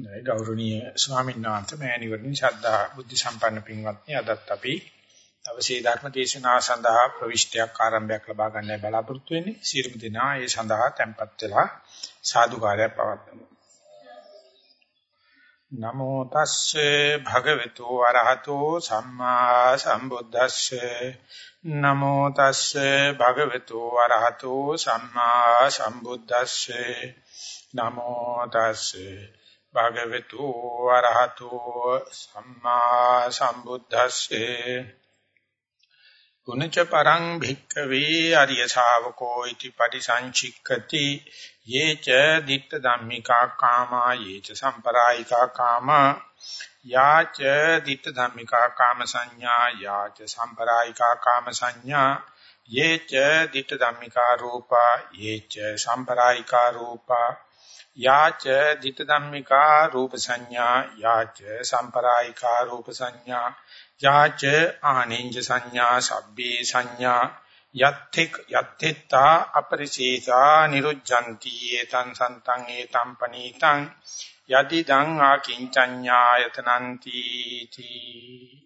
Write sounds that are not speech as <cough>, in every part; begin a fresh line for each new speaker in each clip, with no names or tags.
නයි ගෞරවනීය ස්වාමීන් වහන්සේ මෑණිවරණි ශ්‍රද්ධා බුද්ධ සම්පන්න පින්වත්නි අදත් අපි අවසේ ධර්ම දේශනාව සඳහා ප්‍රවිෂ්ටයක් ආරම්භයක් ලබා ගන්නයි බලාපොරොත්තු වෙන්නේ. සියලුම දෙනා ඒ සඳහා tempත් වෙලා සාදුකාරය පවත්වමු. නමෝ තස්සේ භගවතු වරහතෝ සම්මා සම්බුද්දස්සේ. නමෝ තස්සේ භගවතු වරහතෝ සම්මා සම්බුද්දස්සේ. නමෝ තස්සේ භගවතු වරහතෝ සම්මා සම්බුද්දස්සේ. ගුණච පරං භික්ඛවේ අරිය ශාවකෝ ඉති පරිසංචික්කති යේච ditta dhammika kama යේච සම්පරායිකා කාමා. යාච ditta dhammika kama සංඥා යාච සම්පරායිකා කාම සංඥා. යේච ditta dhammika රූපා යේච සම්පරායිකා රූපා. යාච ditta dhammika රූප සංඥා යාච සම්පරායිකා රූප සංඥා යාච ආනින්ජ සංඥා සබ්බේ සංඥා යත්තික් යත්තිත්තා අපරිශේෂා නිරුද්ධಂತಿ ඒතං සන්තං ඒතං පනීතං යදි දං ආකින්චඤ්ඤායතනಂತಿ තී.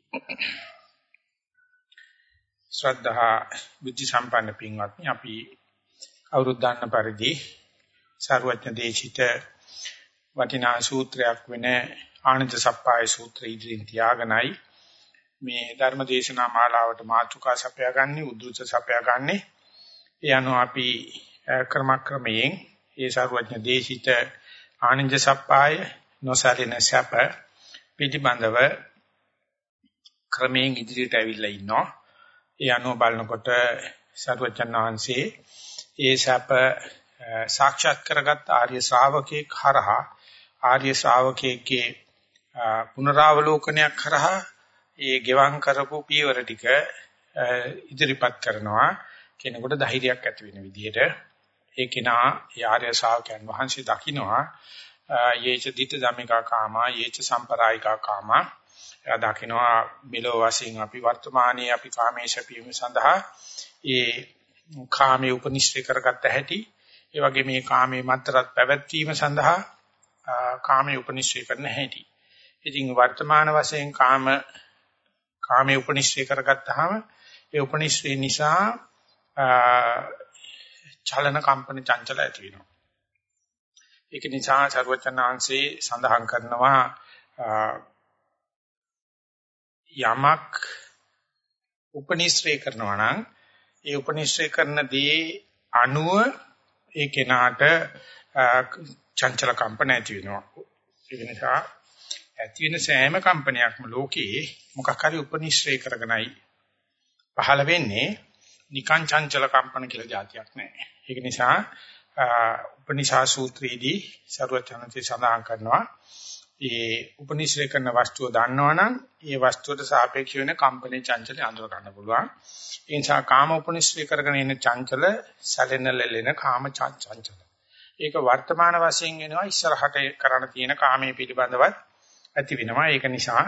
ශ්‍රද්ධා බුද්ධ සම්පන්න පින්වත්නි අපි අවුරුද්දන්න පරිදි සර්වඥ දේශිත වටිනා සූත්‍රයක් වෙන ආනන්ද සප්පාය සූත්‍රය ඉදිරියෙන් තියාගෙනයි මේ ධර්ම දේශනා මාලාවට මාතෘකා සපයාගන්නේ උද්දුත සපයාගන්නේ ඒ අනුව අපි ක්‍රමක්‍රමයෙන් ඒ සර්වඥ දේශිත ආනන්ද සප්පාය නොසලින සප පිටිබඳව ක්‍රමයෙන් ඉදිරියට ඇවිල්ලා ඉන්නවා. ඒ අනුව බලනකොට සර්වඥාන් වහන්සේ ඒ සප සාක්ෂාත් කරගත් ආර්ය ශ්‍රාවකෙක් හරහා ආර්ය ශ්‍රාවකෙක්ගේ පුනරාවලෝකනයක් හරහා ඒ ගෙවම් කරපු පියවර ටික ඉදිරිපත් කරනවා. කෙනෙකුට ධෛර්යයක් ඇති වෙන විදිහට. ඒ කෙනා ආර්ය ශ්‍රාවකයන් වහන්සේ දකින්නවා යේච දිට ධම්මිකා කාමා යේච සම්පරායිකා කාමා. එයා දකින්නවා මෙලෝ වශයෙන් අපි වර්තමානයේ අපි කාමේශ පියම සඳහා ඒ කාමයේ උපනිශ්‍රේ කරගත්ත හැටි. ඒ වගේ මේ කාමයේ මතරත් පැවැත්වීම සඳහා කාමයේ උපනිශ්‍රේ කරන හැටි. ඉතින් වර්තමාන වශයෙන් කාම කාමයේ උපනිශ්‍රේ කරගත්තාම ඒ උපනිශ්‍රේ නිසා චලන කම්පන චංචල ඇති වෙනවා. ඒක නිසා සර්වචනාංශේ සඳහන් කරනවා යමක් උපනිශ්‍රේ කරනවා නම් ඒ උපනිශ්‍රේ කරන දේ අණුව ඒ කෙනාට චංචල කම්පන ඇති වෙනවා. ඒ නිසා ඇති වෙන සෑම කම්පනයක්ම ලෝකේ මොකක් හරි උපනිශ්‍රේ කරගෙනයි පහළ වෙන්නේ නිකං චංචල කම්පන කියලා જાතියක් නැහැ. ඒක නිසා උපනිෂා සූත්‍රයේදී සරුවචනන්ති සඳහන් කරනවා ඒ උපනිශ්‍රේ කරන වස්තුව දන්නවනම් ඒ වස්තුවට සාපේක්ෂ වෙන කම්පනේ චංචලය අඳුර ගන්න පුළුවන්. ඒ නිසා කාම උපනිශ්‍රේ කරගෙන ඉන්න චංචල සැලෙන ලෙලෙන කාම චංචල. ඒක වර්තමාන වශයෙන් එනවා ඉස්සරහට කරන්න තියෙන කාමයේ පිළිබඳවත් ඇති වෙනවා. ඒක නිසා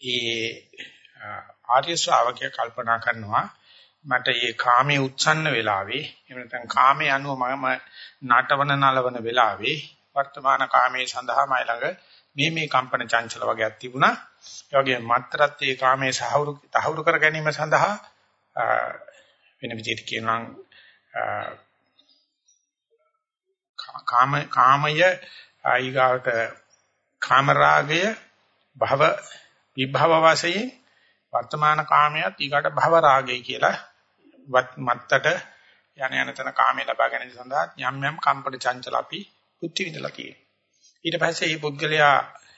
ඒ ආර්ය ශ්‍රාවකය කල්පනා කරනවා මට මේ කාමයේ උත්සන්න වෙලාවේ එහෙම නැත්නම් කාමයේ අනුව මම නටවන නලවන වෙලාවේ වර්තමාන කාමයේ සඳහා මයි ළඟ මේ මේ කම්පන චංචල වගේක් තිබුණා. ඒ වගේ මත්තරත් ඒ කාමයේ සහවුරු තහවුරු කර ගැනීම සඳහා වෙන විදිහට කියනවා කාම කාමය ඊගාවට කාමරාගය භව විභව වශයෙන් වර්තමාන කාමයට ඊගාට භව රාගය කියලා මත්තට යන යන තන කාමයේ ලබා ගැනීම සඳහා යම් යම් කම්පන චංචල අපි බුද්ධි විඳලා තියෙනවා. ඊට පස්සේ මේ පුද්ගලයා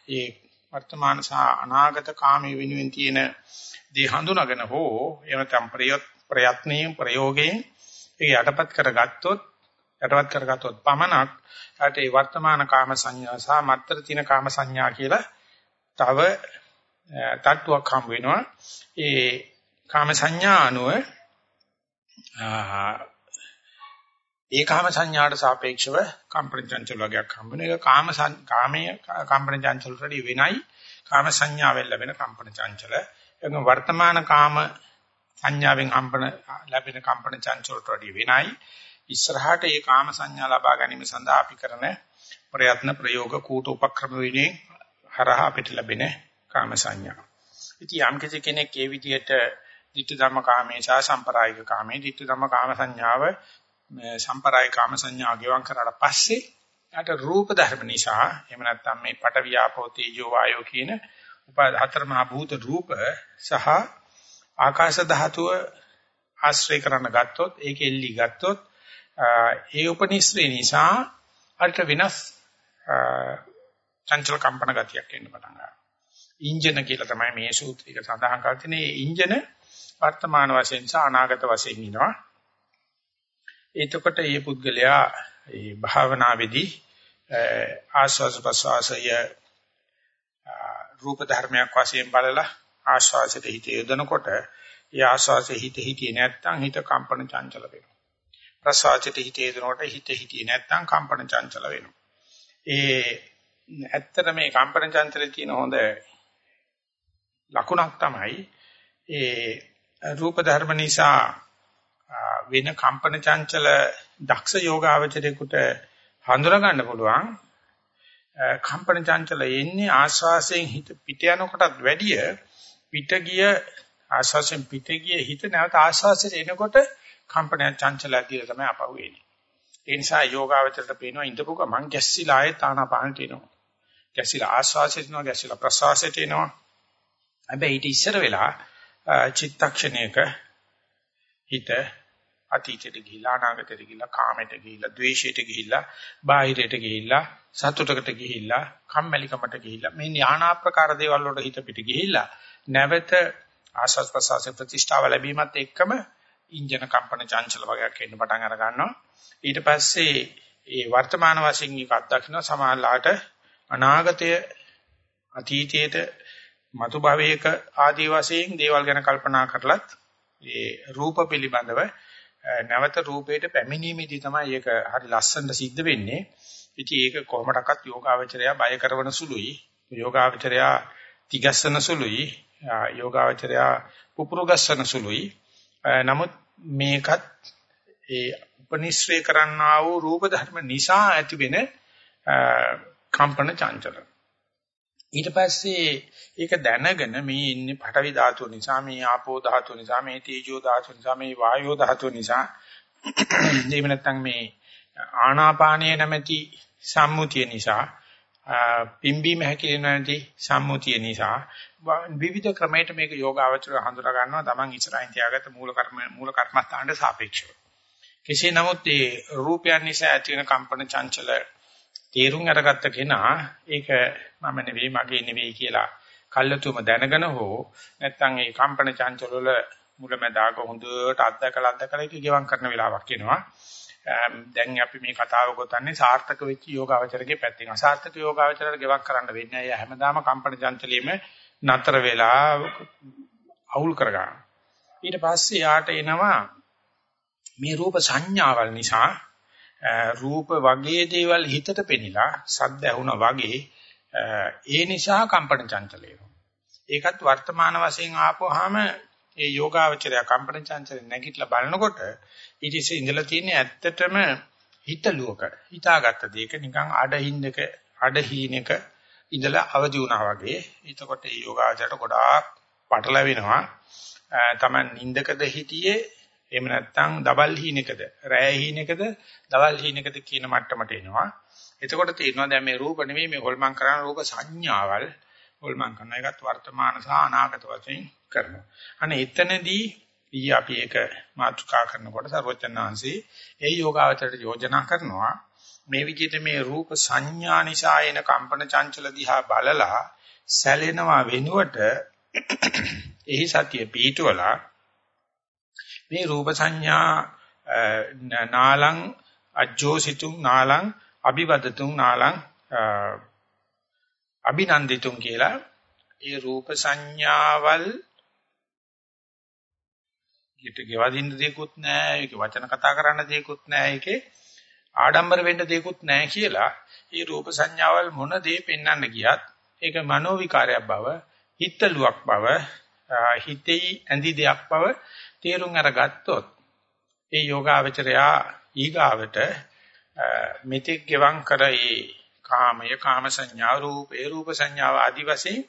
මේ වර්තමාන සහ අනාගත කාමයේ වෙනුවෙන් තියෙන දේ හඳුනාගෙන හෝ එහෙම නැත්නම් ප්‍රයත්නයෙන් ප්‍රයෝගයෙන් ඒක යටපත් කරගත්තොත් යටපත් කරගත්තොත් පමණක් ඊට ඒ වර්තමාන කාම සංඥා සහ මත්තර තියෙන කාම සංඥා කියලා තව තට්ටුවක් හම් වෙනවා. ඒ කාම සංඥා අනුව ඒ කාම සංඥාට සාපේක්ෂව කම්පන චංචල වර්ගයක් හම්බ වෙන එක. කාම කාමයේ කම්පන චංචල වලදී වෙනයි. කාම සංඥාවෙන් ලැබෙන කම්පන චංචල. ඒක වර්තමාන කාම සංඥාවෙන් හම්බන ලැබෙන කම්පන චංචල වලට වෙනයි. ඉස්සරහට ඒ කාම සංඥා ලබා ගැනීම සඳහා අපි කරන ප්‍රයත්න ප්‍රයෝග කූට උපක්‍රම විනේ හරහා අපිට ලැබෙන කාම සංඥා. ඉතින් යම් කෙනෙක් ඒ විදිහට ditthi dhamma කාමේ සහ සම්පරායික කාමේ ditthi dhamma කාම සංඥාව සම්පරායික කාම සංඥාව ගෙවම් කරාට පස්සේ යට රූප ධර්ම නිසා එහෙම නැත්නම් මේ පට වියාපෝ තේජෝ වායෝ කියන උපාද හතර මහ භූත රූප සහ ආකාශ ධාතුව ආශ්‍රය කරන්න ගත්තොත් ඒක එල්ලි ගත්තොත් ඒ උපනිශ්‍රේ නිසා අල්ට වෙනස් චංචල කම්පන ගතියක් එන්න පටන් ගන්නවා. ඉන්ජන කියලා තමයි මේ සූත්‍රයක සඳහන් කරලා තියෙන්නේ. ඉන්ජන වර්තමාන වශයෙන් සහ අනාගත වශයෙන් ඉනවා. එතකොට මේ පුද්ගලයා මේ භාවනාවේදී ආස්වාද ප්‍රසවාසය රූප ධර්මයක් වශයෙන් බලලා ආස්වාසයට හිත යොදනකොට ඒ ආස්වාසයේ හිත හිතියේ නැත්නම් හිත කම්පන චංචල වෙනවා. ප්‍රසවාසයට හිත යොදනකොට හිත හිතියේ නැත්නම් කම්පන චංචල වෙනවා. ඒ ඇත්තට මේ කම්පන චංචලයේ තියෙන හොඳ ලකුණක් තමයි ඒ රූප ධර්ම නිසා වෙන කම්පන චංචල දක්ෂ යෝගාවචරයකට හඳුනා ගන්න පුළුවන් කම්පන චංචල එන්නේ ආශ්වාසයෙන් හිත පිට යනකොටත් වැඩිය පිට ගිය ආශ්වාසයෙන් පිට ගිය හිත නැවත ආශ්වාසයට එනකොට කම්පන චංචල කියලා තමයි අපහු වෙන්නේ. ඒ නිසා යෝගාවචරයට පේනවා ඉඳපු ගමන් ගැස්සිලා ආයේ තානාපානට එනවා. ගැස්සිලා ආශ්වාසයට එනවා ගැස්සිලා ප්‍රශ්වාසයට එනවා. හැබැයි ඊට ඉස්සර වෙලා චිත්තක්ෂණයක හිත අතීතයට ගිහිලා අනාගතයට ගිහිලා කාමයට ගිහිලා ද්වේෂයට ගිහිලා බාහිරයට ගිහිලා සතුටකට ගිහිලා කම්මැලිකමට ගිහිලා මේ ඥානා ප්‍රකාර දේවල් වලට හිත පිට ගිහිලා නැවත ආස්වාද ප්‍රසආස ප්‍රතිෂ්ඨාව ලැබීමත් එක්කම ඉන්ජන කම්පන චංචල වගේක් එන්න පටන් අර ගන්නවා. ඊට පස්සේ ඒ වර්තමාන වශයෙන් එක අත්දකින්න සමාහලාට අනාගතය අතීතයට මතු භවයක ආදී වශයෙන් දේවල් ගැන කල්පනා කරලත් ඒ රූප පිළිබඳව නැවත රූපයට පැමිණීමේදී තමයි ඒක හරි ලස්සනට සිද්ධ වෙන්නේ. ඉතින් ඒක කොහොමඩක්වත් යෝගාවචරය බය කරවන සුළුයි. යෝගාවචරය තිගස්සන සුළුයි. යෝගාවචරය පුපුරු ගස්සන සුළුයි. නමුත් මේකත් ඒ උපනිශ්‍රේ කරන්නා වූ රූප ධර්ම නිසා ඇතිවෙන කම්පන චංචල. ඊට පස්සේ ඒක දැනගෙන මේ ඉන්නේ පඨවි ධාතුව නිසා මේ ආපෝ ධාතුව නිසා මේ තේජෝ ධාතුව නිසා මේ වායෝ ධාතුව නිසා. එහෙම නැත්නම් මේ ආනාපානය නැමැති සම්මුතිය නිසා පිම්බීම හැකිලෙන නැති සම්මුතිය නිසා විවිධ ක්‍රමයකට මේක යෝගාවචර හඳුනා ගන්නවා. තමන් ඉස්සරහින් තියාගත්ත මූල කර්ම මූල කර්මස්ථානට සාපේක්ෂව. කෙසේ නමුත් ඒ රූපයන් නිසා ඇති වෙන කම්පන චංචල තේරුම් අරගත්ත කෙනා ඒක මම නෙවෙයි මගේ නෙවෙයි කියලා කල්ලාතුම දැනගෙන හෝ නැත්නම් ඒ කම්පන චංචල වල මුලැමැදාක හොඳට අත්දකලා අත්දකලා ඒක ගෙවම් කරන වෙලාවක් එනවා. දැන් අපි මේ කතාව ගොතන්නේ සාර්ථක වෙච්ච යෝගාවචරගේ පැත්තෙන්. අසාර්ථක යෝගාවචරයට ගෙවක් කරන්න වෙන්නේ. අය හැමදාම කම්පන චංචලෙම නතර වෙලා අවුල් කරගන්න. ඊට පස්සේ යාට එනවා මේ රූප සංඥාවල් නිසා රූප වගේ දේවල් හිතට පෙනිලා සද්ද ඇහුණා වගේ ඒ නිසා කම්පන චංචලය. ඒකත් වර්තමාන වශයෙන් ආපුවාම ඒ යෝගාවචරය කම්පන චංචල නැගිටලා බලනකොට ඊට ඉස්සෙ ඉඳලා තියෙන්නේ ඇත්තටම හිතලුවක හිතාගත්ත දෙයක. නිකන් අඩහින්නක අඩහීනක ඉඳලා අවදි වුණා වගේ. එතකොට ඒ යෝගාවචරයට ගොඩාක් පටලැවෙනවා. තමන් නින්දකද හිටියේ එහෙම නැත්නම් දවල් හීනෙකද රෑ හීනෙකද දවල් හීනෙකද කියන මට්ටමට එනවා. එතකොට තේරෙනවා දැන් මේ රූප නෙමෙයි මේ හොල්මන් කරන රූප සංඥාවල් හොල්මන් කරන එකත් වර්තමාන සහ අනාගත වශයෙන් කරනවා. අනේ එතනදී ඊ අපි ඒක මාතෘකා කරනකොට සර්වචනාංශේ ඒ යෝගාවචරයට යෝජනා කරනවා මේ විදිහට මේ රූප සංඥා නිසා එන කම්පන චංචල දිහා බලලා සැලෙනවා වෙනුවට එහි සතිය පිටුවලා මේ රූප සංඥා නාලං අජ්ජෝසිතුං නාලං අභිවදතුං නාලං අභිනන්දිතුං කියලා ඒ රූප සංඥාවල් ඊට ගෙවදින්න දෙයක්වත් නැහැ ඒක වචන කතා කරන්න දෙයක්වත් නැහැ ඒකේ ආඩම්බර වෙන්න දෙයක්වත් නැහැ කියලා ඒ රූප සංඥාවල් මොන දේ පෙන්වන්න ගියත් ඒක මනෝ විකාරයක් බව හිතලුවක් බව හිතේ ඇඳි දෙයක් බව තේරුම් අරගත්තොත් ඒ යෝගාවචරයා ඊගාවට මෙතෙක් ගෙවම් කර ඒ කාමය කාම සංඥා රූපේ රූප සංඥාව ආදි වශයෙන්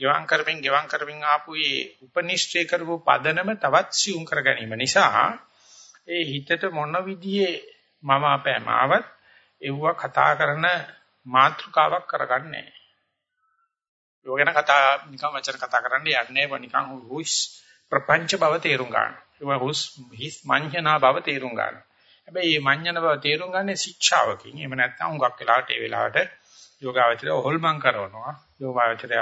ගෙවම් කරමින් ගෙවම් කරමින් ආපු ඒ උපනිශ්චය කරපු පදනම තවත් සියුම් කර ගැනීම නිසා ඒ හිතට මොන විදිහේ මම අපෑමාවත් එව්ව කතා කරන මාතෘකාවක් කරගන්නේ නැහැ. ඒක ගැන කතා නිකන් වචන කතා කරන්න යන්නේ නිකන් හුස් ප්‍රපංච බව තේරුම් ගන්න. ඒක හුස් හිස් මඤ්ඤණා බව තේරුම් ගන්න. හැබැයි මේ මඤ්ඤණ බව තේරුම් ගන්න ශික්ෂාවකින්. එහෙම නැත්නම් හුඟක් වෙලාවට ඒ වෙලාවට යෝගාවචරය හොල්මන් කරනවා. යෝගාවචරය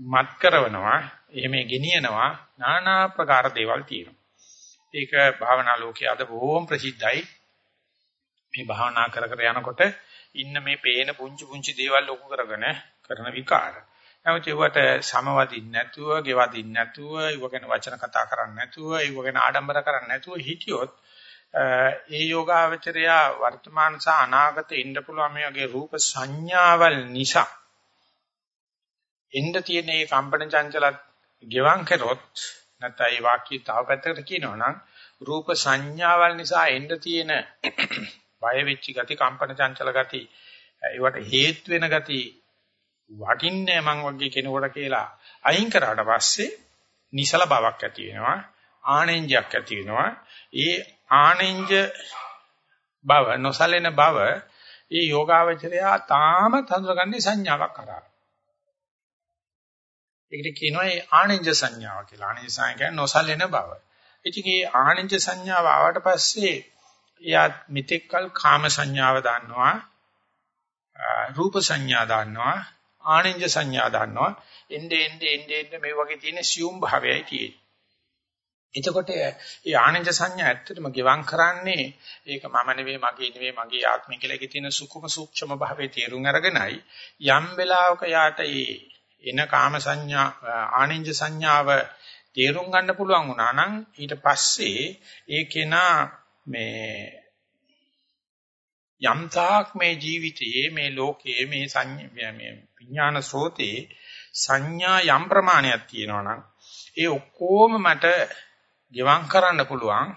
මත් කරනවා. එහෙම ගෙනියනවා. নানা ප්‍රකාර දේවල් තියෙනවා. ඒක භාවනා ලෝකයේ අද බොහොම ප්‍රසිද්ධයි. මේ භාවනා කර කර යනකොට ඉන්න මේ පේන පුංචි පුංචි දේවල් ලොකු කරගෙන කරන විකාර. නමුත් ඒවට සමවදින්න නැතුව, ගෙවදින්න නැතුව, ඒව ගැන වචන කතා කරන්නේ නැතුව, ඒව ගැන ආඩම්බර කරන්නේ නැතුව හිටියොත් ඒ යෝගාවචරය වර්තමාන සහ අනාගත ඉන්න පුළුවන් මේ වගේ රූප සංඥාවල් නිසා ඉන්න තියෙන මේ කම්පන චංචලත් ගෙවම් කරොත් නැත්නම් ඒ වාක්‍යය තව පැත්තකට කියනවනම් රූප සංඥාවල් නිසා එන්න තියෙන <clears throat> බය වෙච්ච ගති කම්පන චංචල ගති ඒවට හේතු වෙන ගති වටින්නේ මං වගේ කෙනෙකුට කියලා අයින් කරාට පස්සේ නිසල බවක් ඇති වෙනවා ආනෙන්ජයක් ඇති වෙනවා. ඒ ආනෙන්ජ බව නොසලෙන බව ඒ යෝගාවචරය තාම හඳුනගන්නේ සංඥාවක් කරා. ඒකට කියනවා ඒ ආනෙන්ජ සංඥාව කියලා. ආනෙන්ජ සංඥා කියන්නේ නොසලෙන බව. ඉතින් මේ ආනෙන්ජ සංඥාව ආවට පස්සේ එයා මිත්‍යකල් කාම සංඥාව දාන්නවා රූප සංඥා දාන්නවා ආනෙන්ජ සංඥා දාන්නවා. එnde ende ende ende මේ වගේ තියෙන සියුම් භාවයයි තියෙන්නේ. එතකොට මේ ආනන්ද සංඥා ඇත්තටම ගෙවම් කරන්නේ ඒක මම නෙවෙයි මගේ නෙවෙයි මගේ ආත්මය කියලා ඒකේ තියෙන සුකුම සූක්ෂම භාවයේ තේරුම් අරගෙනයි යම් වෙලාවක යාට ඒ එන කාම සංඥා ආනන්ද සංඥාව තේරුම් ගන්න පුළුවන් වුණා නම් ඊට පස්සේ ඒ කෙනා මේ යම් තාක් මේ ජීවිතයේ මේ ලෝකයේ මේ සංඥා මේ විඥාන ස්රෝතේ සංඥා යම් ප්‍රමාණයක් තියෙනවා නම් ඒ ඔක්කොම මට ගෙවම් කරන්න පුළුවන්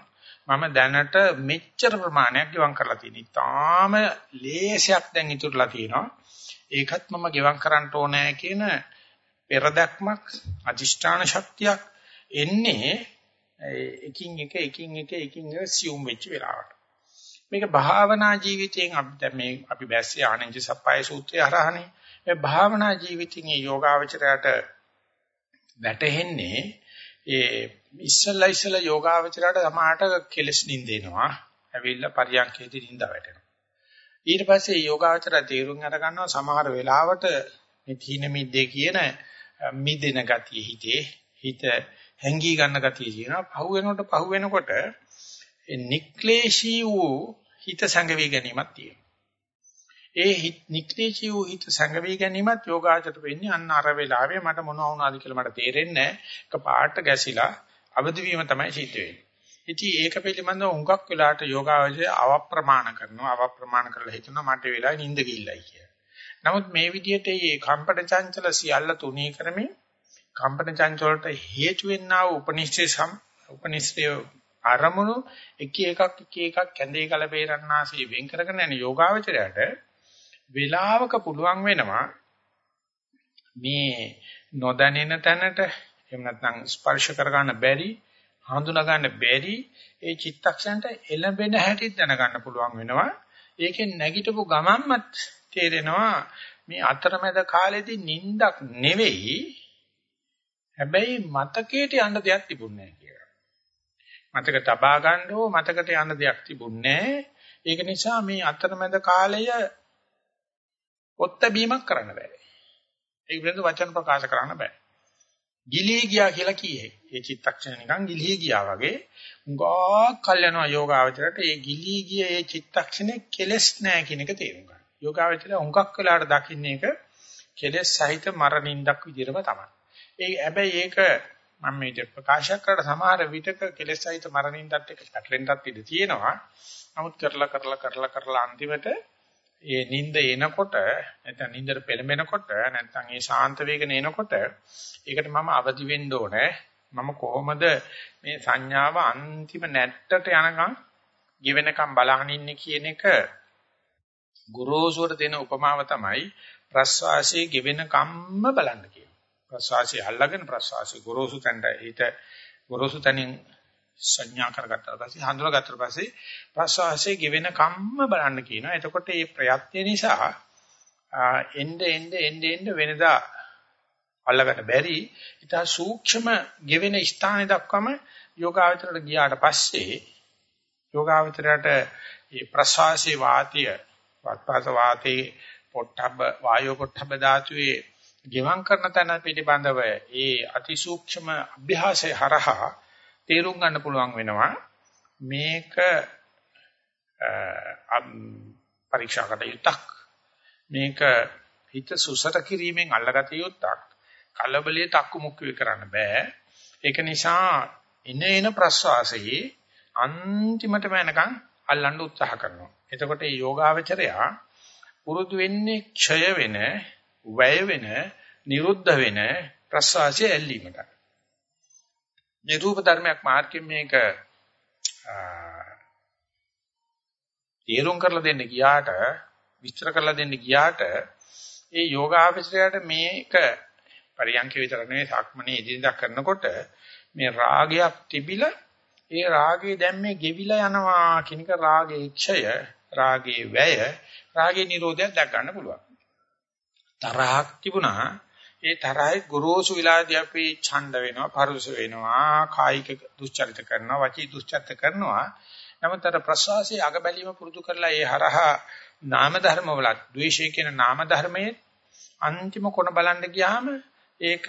මම දැනට මෙච්චර ප්‍රමාණයක් ගෙවම් කරලා තියෙනවා. ඊටාම ලේසියක් දැන් ඉතුරුලා තියෙනවා. ඒකත් මම ගෙවම් කරන්න ඕනේ කියන පෙරදක්මක් අදිෂ්ඨාන ශක්තියක් එන්නේ එකින් එක එකින් එක එකින් එක සියුම් වෙච්ච වෙලාවට. මේක භාවනා ජීවිතයෙන් අපි දැන් මේ අපි බැස්සේ ආනන්ද සප්පයි සූත්‍රය හරහානේ. මේ භාවනා ජීවිතින් යෝගාවචරයට වැටෙන්නේ ඒ ඉස්සල්ලා ඉස්සල්ලා යෝගාවචරයට සමාහට කෙලස් නින්දෙනවා. ඇවිල්ලා පරියන්කේදී නින්ද වැටෙනවා. ඊට පස්සේ යෝගාවචරය තීරුම් අර ගන්නවා සමහර වෙලාවට මේ තීන මිද්දේ කියන මිදෙන ගතිය හිතේ හිත හැංගී ගන්න ගතිය කියනවා. පහු වෙනකොට පහු වෙනකොට නික්ලේශී වූ හිත සංගවි ගැනීමක් තියෙනවා. ඒ නික්ලේශී වූ හිත සංගවි ගැනීමත් යෝගාචරයට වෙන්නේ අන්න අර වෙලාවේ මට මොනවා වුණාද කියලා මට තේරෙන්නේ නැහැ. එක පාට ගැසිලා අවදි වීම තමයි සිද්ධ වෙන්නේ. ඉතින් ඒක පිළිබඳව හුඟක් වෙලාට යෝගාවචරය අවප්‍රමාණ කරනවා. අවප්‍රමාණ කරලා හිතනවා මට වෙලාවේ නිින්ද ගිල්ලයි කියලා. නමුත් මේ විදිහට මේ කම්පන චංචල සියල්ල තුනී කරමින් කම්පන චංචලට හේතු වෙන්නා වූ උපනිෂ්ඨේ සම් උපනිෂ්ඨේ අරමුණු එක එකක් එක එකක් කැඳේ කල බේරන්නාසේ වෙන් කරගෙන යන යෝගාවචරයට වෙලාවක පුළුවන් වෙනවා මේ නොදැනෙන තැනට එහෙම නැත්නම් ස්පර්ශ කරගන්න බැරි හඳුනා ගන්න බැරි ඒ චිත්තක්ෂණයට එළඹෙන හැටි දැනගන්න පුළුවන් වෙනවා ඒකෙන් නැගිටපු ගමන්මත් තේරෙනවා මේ අතරමැද කාලෙදී නිින්දක් නෙවෙයි හැබැයි මතකයට යන්න දෙයක් තිබුණේ නැහැ කියලා. මතක තබා ගන්න ඕ මතකට යන්න දෙයක් තිබුණේ ඒක නිසා මේ අතරමැද කාලය ඔත්තබීමක් කරන්න බෑ. ඒක පිළිබඳ වචන ප්‍රකාශ කරන්න බෑ. ගිලී ගියා කියලා කියේ. ඒ චිත්තක්ෂණ නිකන් ගිලී ගියා වගේ උගා කල් යනවා යෝගාවචරයට ඒ ගිලී ගිය ඒ චිත්තක්ෂණේ කෙලස් නැහැ කියන එක තේරුම් ගන්න. යෝගාවචරය උඟක් වෙලාට දකින්නේ එක කෙලස් සහිත මරණින්දක් විදිහටම තමයි. ඒ හැබැයි ඒක මම මේ ප්‍රකාශ කරලා සමහර විටක කෙලස් සහිත මරණින්දත් එක්ක පැටලෙන්නත් ඉඩ තියෙනවා. නමුත් කරලා කරලා කරලා කරලා අන්තිමට ඒ නිින්ද එනකොට නැත්නම් නිින්දට පෙළඹෙනකොට නැත්නම් ඒ ශාන්ත වේගන එනකොට ඒකට මම අවදි වෙන්න ඕනේ මම කොහොමද මේ සංඥාව අන්තිම නැට්ටට යනකම් ගෙවෙනකම් බලහන් ඉන්නේ කියන එක ගුරුසුවට දෙන උපමාව තමයි ප්‍රස්වාසයේ ගෙවෙන කම්ම බලන්න කියනවා. ප්‍රස්වාසයේ අල්ලගෙන ප්‍රස්වාසයේ ගුරුසු තැනට හිත ගුරුසු තැනින් සංඥා කරගත්තා පස්සේ හඳුනාගත්තා පස්සේ ප්‍රස්වාසයේ ගෙවෙන කම්ම බලන්න කියනවා. එතකොට මේ ප්‍රයත්න නිසා එnde එnde එnde එnde වෙනදා අල්ලගන්න බැරි ඊට සූක්ෂම ගෙවෙන ස්ථානෙ දක්වම යෝගාවචරයට ගියාට පස්සේ යෝගාවචරයට මේ ප්‍රසවාසී වාතය වත්පාස වාතේ පොට්ටබ්බ වායෝ පොට්ටබ්බ ධාතුවේ ගෙවම් කරන තැන පිළිබඳව ඒ අතිසූක්ෂම අභ්‍යාසය හරහා තේරුම් ගන්න පුළුවන් වෙනවා. මේක පරීක්ෂාකට යුක්තක් මේක හිත සුසත කිරීමෙන් අල්ලගත යුත්තක් කලබලයේ තක්කු මුක්ක කරන්න බෑ. ඒක නිසා එන එන ප්‍රස්වාසයේ අන්තිමටම එනකන් අල්ලන්න උත්සාහ කරනවා. එතකොට මේ යෝගාවචරයා පුරුදු වෙන්නේ ක්ෂය වෙන වැය වෙන නිරුද්ධ වෙන ප්‍රස්වාසය ඇල්ලීමට. මේ රූප ධර්මයක් මාර්ගයෙන් මේක තේරුම් කරලා දෙන්න ගියාට විස්තර කරලා දෙන්න ගියාට ඒ යෝගාවචරයට මේක පරියන්ක විතර නෙවෙයි සක්මනේ ඉදිරියට කරනකොට මේ රාගයක් තිබිලා ඒ රාගේ දැන් මේ ගෙවිලා යනවා කිනක රාගේ ක්ෂය රාගේ වැය රාගේ නිරෝධයක් දැක් ගන්න පුළුවන්. තරහක් තිබුණා ඒ තරහේ ගොරෝසු විලාදී අපි ඡණ්ඩ වෙනවා පරුස වෙනවා කායික දුස්චරිත කරනවා වචී දුස්චරිත කරනවා නමුත් අර ප්‍රසවාසයේ අග බැලීම පුරුදු කරලා ඒ හරහා නාම ධර්ම වල ද්වේෂය කියන නාම ධර්මයේ අන්තිම කොන බලන්න ගියාම ඒක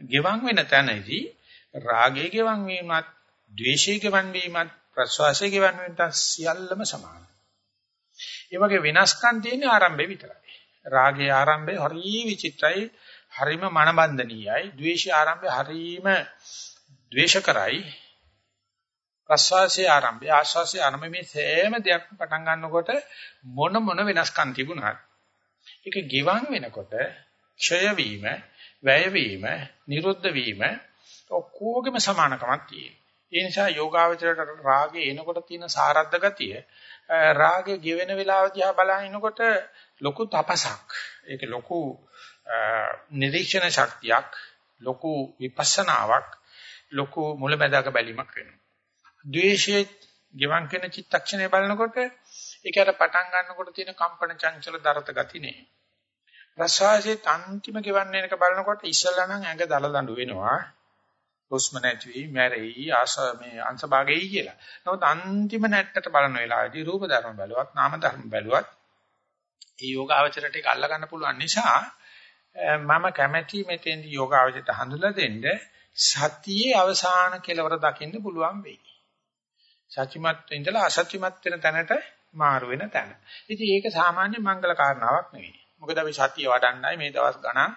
ගෙවන් වෙන තැනදී රාගයේ ගෙවන් වීමත් ද්වේෂයේ ගෙවන් වීමත් ප්‍රසවාසයේ ගෙවන් වීමත් සියල්ලම සමානයි. ඒ වගේ වෙනස්කම් තියෙන්නේ ආරම්භයේ විතරයි. රාගයේ ආරම්භය හරි විචිත්‍රයි, හරිම මනබන්ධනීයයි. ද්වේෂයේ ආරම්භය හරිම ද්වේෂ කරයි. ප්‍රසවාසයේ ආරම්භය ආශ්වාසයේ ආරම්භය මේ සෑම දෙයක් පටන් ගන්නකොට මොන මොන වෙනස්කම් තිබුණත් ඒක ගෙවන් වෙනකොට ක්ෂය වීම, වැය වීම, නිරුද්ධ වීම ඔක්කොගෙම සමානකමක් තියෙනවා. ඒ නිසා යෝගාවචරයට රාගේ එනකොට තියෙන සාරද්ද ගතිය රාගේ ගෙවෙන වෙලාව දිහා බලනකොට ලොකු තපසක්. ඒක ලොකු නිරීක්ෂණ ශක්තියක්, ලොකු විපස්සනාවක්, ලොකු මුලැමැදාක බැලීමක් වෙනවා. ද්වේෂයේ ගෙවන් කරන චිත්තක්ෂණය බලනකොට ඒක අර පටන් ගන්නකොට තියෙන කම්පන චංචල දරත ගති නේ. රසවාසයේ අන්තිම ගෙවන්න එනක බලනකොට ඉස්සලා නම් ඇඟ දල දඬු වෙනවා. හුස්ම නැති වෙයි, මැරෙයි, ආස මේ අංශභාගෙයි කියලා. නමුත් අන්තිම නැට්ටට බලන වෙලාවේදී රූප ධර්ම බැලුවත්, නාම ධර්ම බැලුවත් ඒ යෝගාවචරයට ඒක අල්ල ගන්න පුළුවන් නිසා මම කැමැති මෙතෙන්දී යෝගාවචරයට හඳුලා දෙන්න සතියේ අවසාන කෙලවර දකින්න පුළුවන් වෙයි. සත්‍යමත් ඉඳලා අසත්‍යමත් වෙන තැනට මාරු වෙන තැන. ඉතින් ඒක සාමාන්‍ය මංගල කාරණාවක් නෙවෙයි. මොකද අපි සතිය වඩන්නයි මේ දවස් ගණන්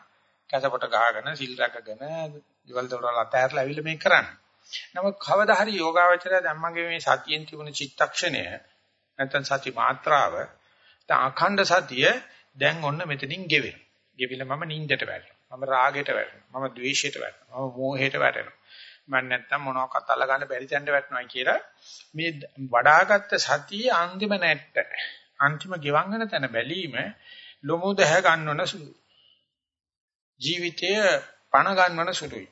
කැසපොට ගහගෙන සිල් රැකගෙන ඊවල දොරවල් අතහැරලා ඇවිල්ලා මේක කරන්නේ. නමුත් කවදා හරි යෝගාවචරය ධම්මගේ මේ සතියෙන් තිබුණ චිත්තක්ෂණය නැත්නම් සති මාත්‍රාව දැන් අඛණ්ඩ සතිය දැන් ඔන්න මෙතනින් ගෙවෙන. ගෙවිලා මම නිින්දට වැටෙනවා. මම රාගයට වැටෙනවා. මම ද්වේෂයට වැටෙනවා. මම මෝහයට වැටෙනවා. මම නැත්තම් මොනවාක්වත් අල්ලගන්න බැරි තැනට වැටෙනවා කියලා මේ වඩාගත් සතියේ අන්තිම නැට්ට අන්තිම ගෙවන් වෙන තැන බැලීම ලොමු දැහ ගන්නවන සුළු ජීවිතය පණ ගන්නවන සුළුයි.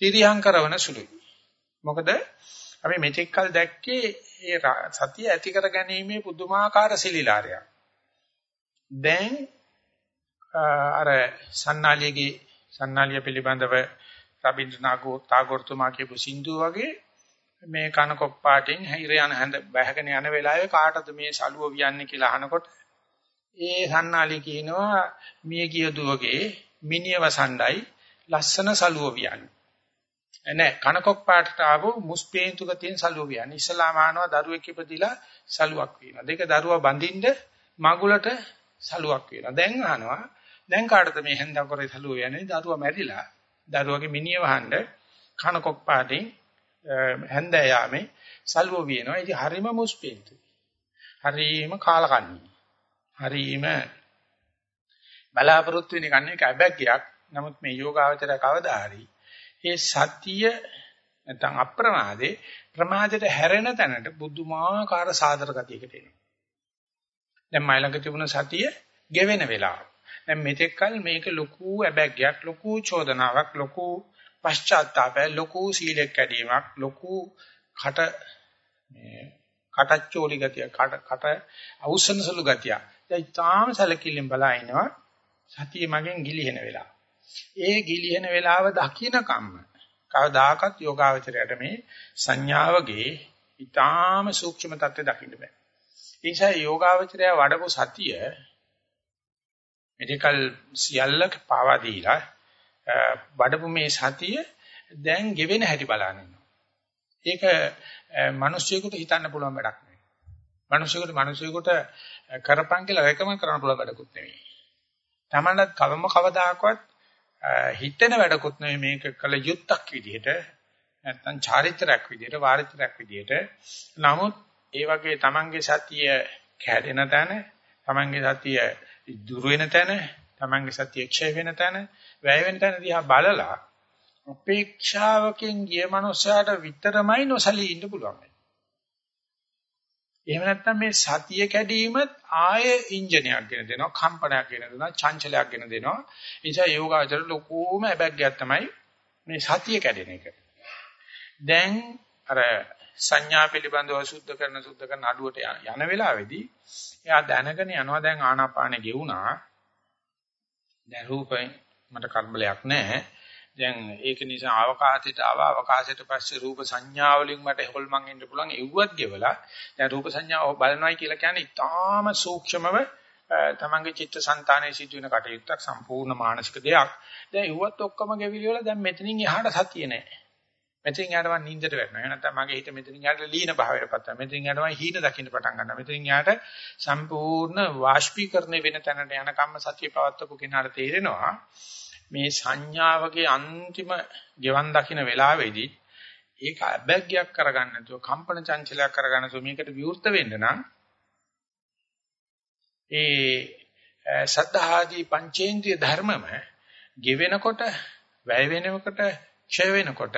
තිරියම් කරවන සුළුයි. මොකද අපි මෙතෙක් කල දැක්කේ ඒ සතිය ඇති කර ගැනීමේ පුදුමාකාර සිලිලාරයක්. දැන් අර සන්නාලියගේ සන්නාලිය පිළිබඳව රබින්ද්‍රනාගෝ තාගෝර්තුමා කියපු සින්දුව වගේ මේ කන කොප්පාටින් හිර යන හැඳ බැහැගෙන යන වෙලාවේ කාටද මේ සලුව වියන්නේ කියලා අහනකොට ඒ සන්නාලි කියනවා මිය ගිය දුවගේ මිනිය වසණ්ඩයි ලස්සන සලුව වියන්නේ නෑ කන කොප්පාටට ආවෝ මුස්පේන්තුක තියෙන සලුව වියන්නේ ඉස්ලාම ආනවා දරුවෙක් ඉපදිලා සලුවක් වියනවා දෙක දරුවා බඳින්න මගුලට සලුවක් වියනවා දැන් අහනවා දැන් කාටද මේ හැන්දා කරේ සලුව යන්නේ දරුවා මැරිලා දරුවගේ මිනිය වහන්න කන කොප්පාටින් හැන්දෑ යාමේ සල්වෝ වියනවා. ඉතින් හරිම මුස්පීන්තු. හරිම කාලකන්ණි. හරිම බලාපොරොත්තු වෙන කන්නේ කැබැක්කයක්. නමුත් මේ යෝගාවචර කවදා හරි ඒ සතිය නැත්නම් අප්‍රමාදේ ප්‍රමාදයට හැරෙන තැනට බුදුමාකාර සාදර ගතියකට එනවා. දැන් මයිලඟ තිබුණ සතිය ගෙවෙන වෙලාව. දැන් මෙතෙක්කල් මේක ලොකු ඇබැග්යක්, ලොකු චෝදනාවක්, ලොකු පශ්චාත්තාපය, ලොකු සීලෙක් කැඩීමක්, ලොකු කට මේ කටච්චෝලි ගතිය, කට කට අවුස්සන සුළු ගතිය. දැන් තාම සැලකිල්ලෙන් බලා ඉනවා සතිය මගෙන් ගිලිහෙන වෙලාව. ඒ ගිලිහෙන වෙලාව දකින්න කම්ම කවදාකවත් යෝගාවචරයට මේ සංඥාවගේ ඊටාම සූක්ෂම தත්ත්වය දකින්න බෑ. ඒ නිසා යෝගාවචරය වඩපු සතිය මෙදිකල් සියල්ල පාවා දීලා වඩපු මේ සතිය දැන් ගෙවෙන හැටි බලන්න ඒක මිනිස්සුයෙකුට හිතන්න පුළුවන් වැඩක් නෙවෙයි. මිනිස්සුයෙකුට මිනිස්සුයෙකුට කරපන් කියලා රෙකමන්ඩ් කරන්න පුළුවන් වැඩකුත් නෙවෙයි. තමන්නත් කවම කවදාකවත් හිතෙන වැඩකුත් නෙවෙයි මේක කළ යුත්තක් විදිහට නැත්නම් චාරිත්‍රාක් විදිහට වාරිත්‍රාක් විදිහට නමුත් ඒ වගේ තමන්ගේ සතිය කැඩෙන තැන තමන්ගේ සතිය දුර වෙන තැන තමන්ගේ සතිය ක්ෂය වෙන තැන වැය වෙන තැන දිහා බලලා අපේක්ෂාවකින් ගිය මනුස්සයාට විතරමයි නොසලී ඉන්න පුළුවන්. එහෙම නැත්නම් මේ සතිය කැඩීමත් ආයේ ඉන්ජිනයක් ගෙන දෙනවා, කම්පනයක් ගෙන දෙනවා, චංචලයක් ගෙන දෙනවා. ඒ නිසා යෝගාචර ලොකෝම අබැග්ගයක් තමයි මේ සතිය කැඩෙන එක. දැන් අර සංඥා පිළිබඳව සුද්ධ කරන සුද්ධ කරන අඩුවට යන වෙලාවේදී එයා දැනගෙන යනවා දැන් ආනාපානෙ ගෙවුනා. දැන් රූපේ මට කර්මලයක් නැහැ. දැන් ඒක නිසා අවකාශයට ආව අවකාශයට පස්සේ රූප සංඥා වලින් මට හොල්මන් එන්න පුළුවන් එව්වත් ගෙවලා දැන් රූප සංඥාව බලනවායි කියලා කියන්නේ ඉතාම සූක්ෂමව තමන්ගේ චිත්තසංතානයේ සිදුවෙන කටයුත්තක් සම්පූර්ණ මානසික දෙයක්. දැන් එව්වත් ඔක්කොම ගෙවිලි වල දැන් මෙතනින් එහාට සතිය නැහැ. මෙතනින් යාට මම නිින්දට වැටෙනවා. එහෙනම් නැත්නම් මගේ හිත මෙතනින් යාට ලීන භාවයටපත් වෙනවා. මෙතනින් යාට මම හීන දකින්න පටන් ගන්නවා. මෙතනින් යාට සම්පූර්ණ වාෂ්පීකරණය වෙන තැනට යන කම්ම සතිය පවත්වපු කෙනාට තේරෙනවා මේ සංඥාවගේ අන්තිම ගෙවන් දකින්න වෙලාවේදී ඒක අබැග්යක් කරගන්න නැතුව කම්පන චංචලයක් කරගන්න නැතුව මේකට විවෘත වෙන්න නම් ඒ සද්ධාදී පංචේන්ද්‍රිය ධර්මම ගෙවෙනකොට වැය වෙනකොට ක්ෂය වෙනකොට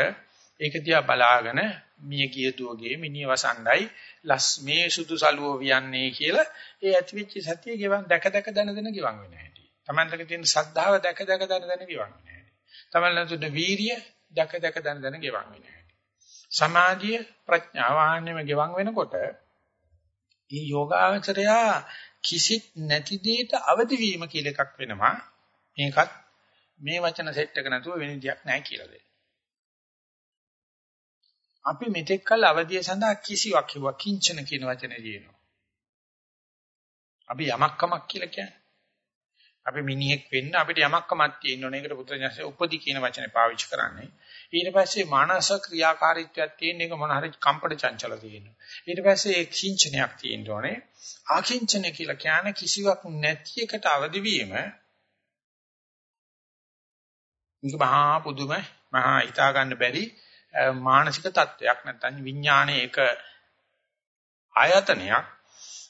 ඒක දිහා බලාගෙන මිය ගිය දුවගේ මිනිය වසණ්ඩයි ලස් මේ සුදු සලුව වියන්නේ කියලා ඒ ඇතිවිච්ච සතිය ගෙවන් දැක දැක දන දන ගෙවන් වෙන හැටි. Tamandaka තියෙන සද්ධාව දැක දැක දන දන ගෙවන් වෙන හැටි. Tamandaka වීරිය දැක දැක දන දන ගෙවන් වෙන හැටි. සමාධිය ප්‍රඥාව ආන්නෙම ගෙවන් වෙනකොට මේ යෝගාවචරයා කිසිත් නැති දෙයක අවදි වීම කියලා එකක් වෙනවා. මේකත් මේ වචන සෙට් එක නැතුව වෙන දෙයක් නැහැ කියලා දෙන්න. අපි මෙතෙක් කල අවදිය සඳහා කිසිවක් කිව්වා කිංචන කියන වචනේ දිනනවා. අපි යමක්කමක් කියලා කියන්නේ. අපි මිනිහෙක් වෙන්න අපිට යමක්කමක් තියෙන්න ඕනේ. ඒකට පුත්‍රයන්සේ උපදි කියන වචනේ පාවිච්චි කරන්නේ. ඊට පස්සේ මානස ක්‍රියාකාරීත්වයක් තියෙන එක මොන හරි කම්පට චංචල තියෙනවා. ඊට පස්සේ ඒ කිංචනයක් තියෙන්න ඕනේ. ආකිංචන කියලා කියන්නේ කිසිවක් නැති එකට අවදි වීම. මේක මහා පුදුම මහා හිතා ගන්න බැරි මානසික තත්වයක් නැත්නම් විඥානයේ එක ආයතනයක්.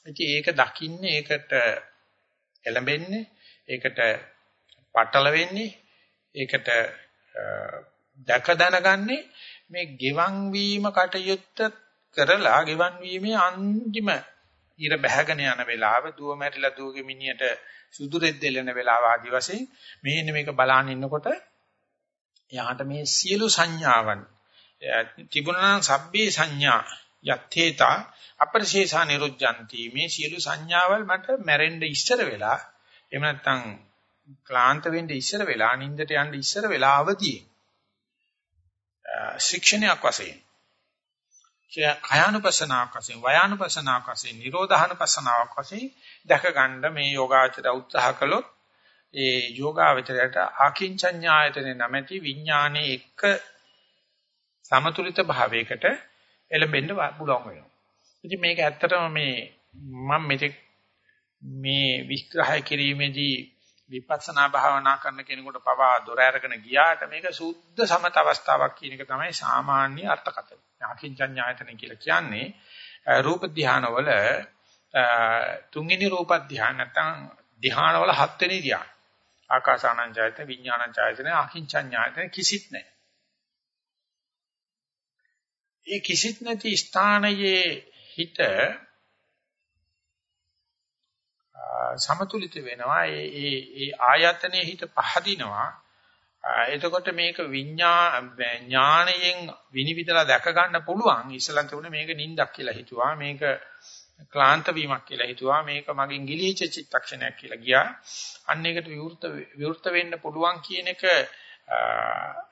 ඉතින් ඒක දකින්නේ ඒකට එළඹෙන්නේ ඒකට පටල වෙන්නේ ඒකට දැක දැනගන්නේ මේ ගෙවන් වීම කටයුත්ත කරලා ගෙවන් වීමේ අන්තිම ඊර බැහැගෙන යන වෙලාව දුව මැරිලා දුවගේ මිනියට සුදු රෙද්දෙලන වෙලාව ආදි වශයෙන් මේන්න මේක බලන් ඉන්නකොට එයාට මේ සියලු සංඥාවන් තිබුණා නම් සබ්බේ සංඥා යත්තේතා අපරිශේෂා නිරුද්ධಂತಿ මේ සියලු සංඥාවල් මට මැරෙන්න ඉස්සර වෙලා එහෙම නැත්නම් ක්ලාන්ත වෙන්න ඉස්සර වෙලා නිින්දට යන්න ඉස්සර වෙලා අවදී ශික්ෂණයක් වශයෙන් කයානුපසනාවක් වශයෙන් වයානුපසනාවක් වශයෙන් නිරෝධානුපසනාවක් වශයෙන් දැක ගන්න මේ යෝගාචර උත්සාහ කළොත් ඒ යෝගාචරයට ආකින්චඤ්ඤායතනේ නැමැති විඥානයේ එක සමතුලිත භාවයකට එළඹෙන්න පුළුවන් වෙනවා. ඉතින් මේක ඇත්තටම මේ මම මෙතෙක් මේ විස්තරය කිරීමේදී විපස්සනා භාවනා කරන කෙනෙකුට පවා දොර අරගෙන ගියාට මේක සුද්ධ සමත අවස්ථාවක් කියන එක තමයි සාමාන්‍ය අර්ථකථනය. අකින්චඤ්ඤායතන කියලා කියන්නේ රූප ධානවල තුන්වෙනි රූප ධාන නැත්නම් ධානවල හත්වෙනි ධාන. ආකාසානංචායතන විඥානංචායතන අකින්චඤ්ඤායතන කිසිත් නැහැ. ඒ කිසිත් නැති ස්ථානයේ හිත සමතුලිත වෙනවා. ඒ ඒ ඒ ආයතනයේ හිත පහදිනවා. එතකොට මේක විඤ්ඤා ඥාණයෙන් විනිවිදලා දැක ගන්න පුළුවන්. ඉස්සලන් තිබුණේ මේක නිින්දක් කියලා හිතුවා. මේක ක්ලාන්ත වීමක් කියලා හිතුවා. මේක මගෙන් ගිලිහිච්ච චිත්තක්ෂණයක් කියලා ගියා. අන්න ඒකට විවෘත විවෘත වෙන්න පුළුවන් කියන එක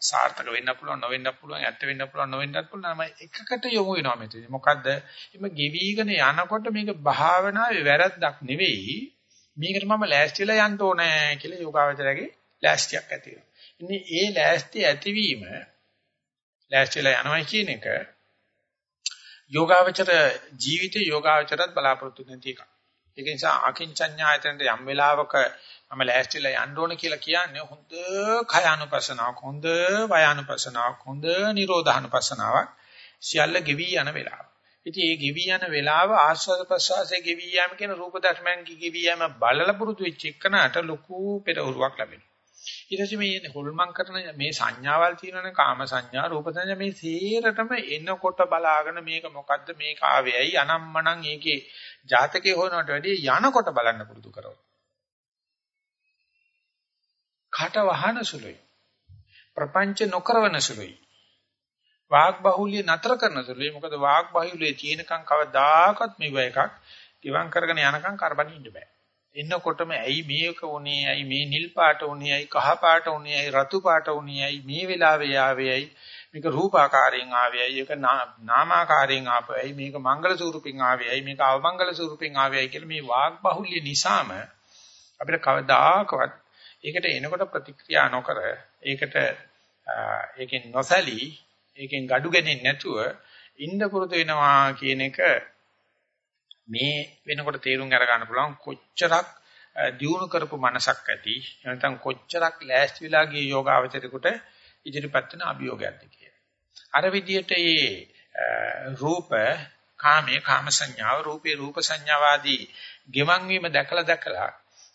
සාර්ථක වෙන්න පුළුවන් නොවෙන්න පුළුවන් ඇත්ත වෙන්න පුළුවන් නොවෙන්නත් පුළුවන් නම් එකකට යොමු වෙනවා මෙතන. මොකද්ද? එimhe ගෙවිගෙන යනකොට මේක භාවනාවේ වැරද්දක් නෙවෙයි. මේකට මම ලෑස්තිලා යන්න ඕනේ කියලා යෝගාවචරයේ ලෑස්තියක් ඇති වෙනවා. ඉන්නේ ඒ ලෑස්ති ඇතිවීම ලෑස්තිලා යනවා කියන එක යෝගාවචර ජීවිතේ යෝගාවචරත් බලාපොරොත්තු වෙන එකක්. ඒක නිසා අකින්චඤ්ඤායතනට යම් වෙලාවක මම ලෑස්තිලා යන්න ඕන කියලා කියන්නේ හොඳ කය අනුපසනාවක්, හොඳ වය අනුපසනාවක්, හොඳ නිරෝධානුපසනාවක් සියල්ල ගෙවි යන වෙලාව. ඉතින් මේ ගෙවි යන වෙලාව ආස්වාද ප්‍රසවාසයේ ගෙවි යෑම කියන රූප ධර්මයන් ගෙවි යෑම බලල පුරුදු වෙච්ච එකනට ලොකු පෙරවරුවක් ලැබෙනවා. ඊට පස්සේ මේ හොල්මන් කරන මේ සංඥාවල් තියෙනවනේ කාම සංඥා රූප සංඥා මේ සේරටම එනකොට බලාගෙන මේක මොකද්ද මේක ආවේයි අනම්මනම් ඒකේ ජාතකේ හොයනවට වැඩිය යනකොට බලන්න පුරුදු කරනවා. කට වහන සුළුයි. ප්‍රපංච නොකරවන සුළුයි. වාග් බහුල්‍ය නතර කරන සුළුයි. මොකද වාග් බහුල්‍ය තියෙනකන් කවදාකවත් මෙව එකක් ගිවං කරගෙන යනකන් කරබන් ඉන්න බෑ. එන්නකොටම ඇයි මේක උනේ ඇයි මේ නිල් පාට උනේ ඇයි කහ පාට උනේ ඇයි රතු පාට උනේ ඇයි මේ වෙලාවේ ආවේ? ඇයි මේක රූපාකාරයෙන් ආවේ? ඇයි ඒක නාමාකාරයෙන් ආපේ? ඇයි මේක මංගල ස්වරූපෙන් ආවේ? ඇයි මේක අවමංගල ස්වරූපෙන් ආවේ? ඇයි කියලා මේ වාග් බහුල්‍ය නිසාම අපිට කවදාකවත් ඒකට එනකොට ප්‍රතික්‍රියා නොකර ඒකට ඒකෙන් නොසැලී ඒකෙන් gadu ගෙනින් නැතුව ඉන්න පුරුදු වෙනවා කියන එක මේ වෙනකොට තේරුම් අරගන්න පුළුවන් කොච්චරක් දියුණු කරපු මනසක් ඇති නැත්නම් කොච්චරක් ලෑස්ති වෙලා ගිය යෝගාවචරිකට ඉදිරිපත් වෙන අභියෝගයක්ද කියලා. අර විදිහට මේ රූප කාමයේ කාම සංඥාව රූපේ රූප සංඥාවාදී ගෙවන් වීම දැකලා දැකලා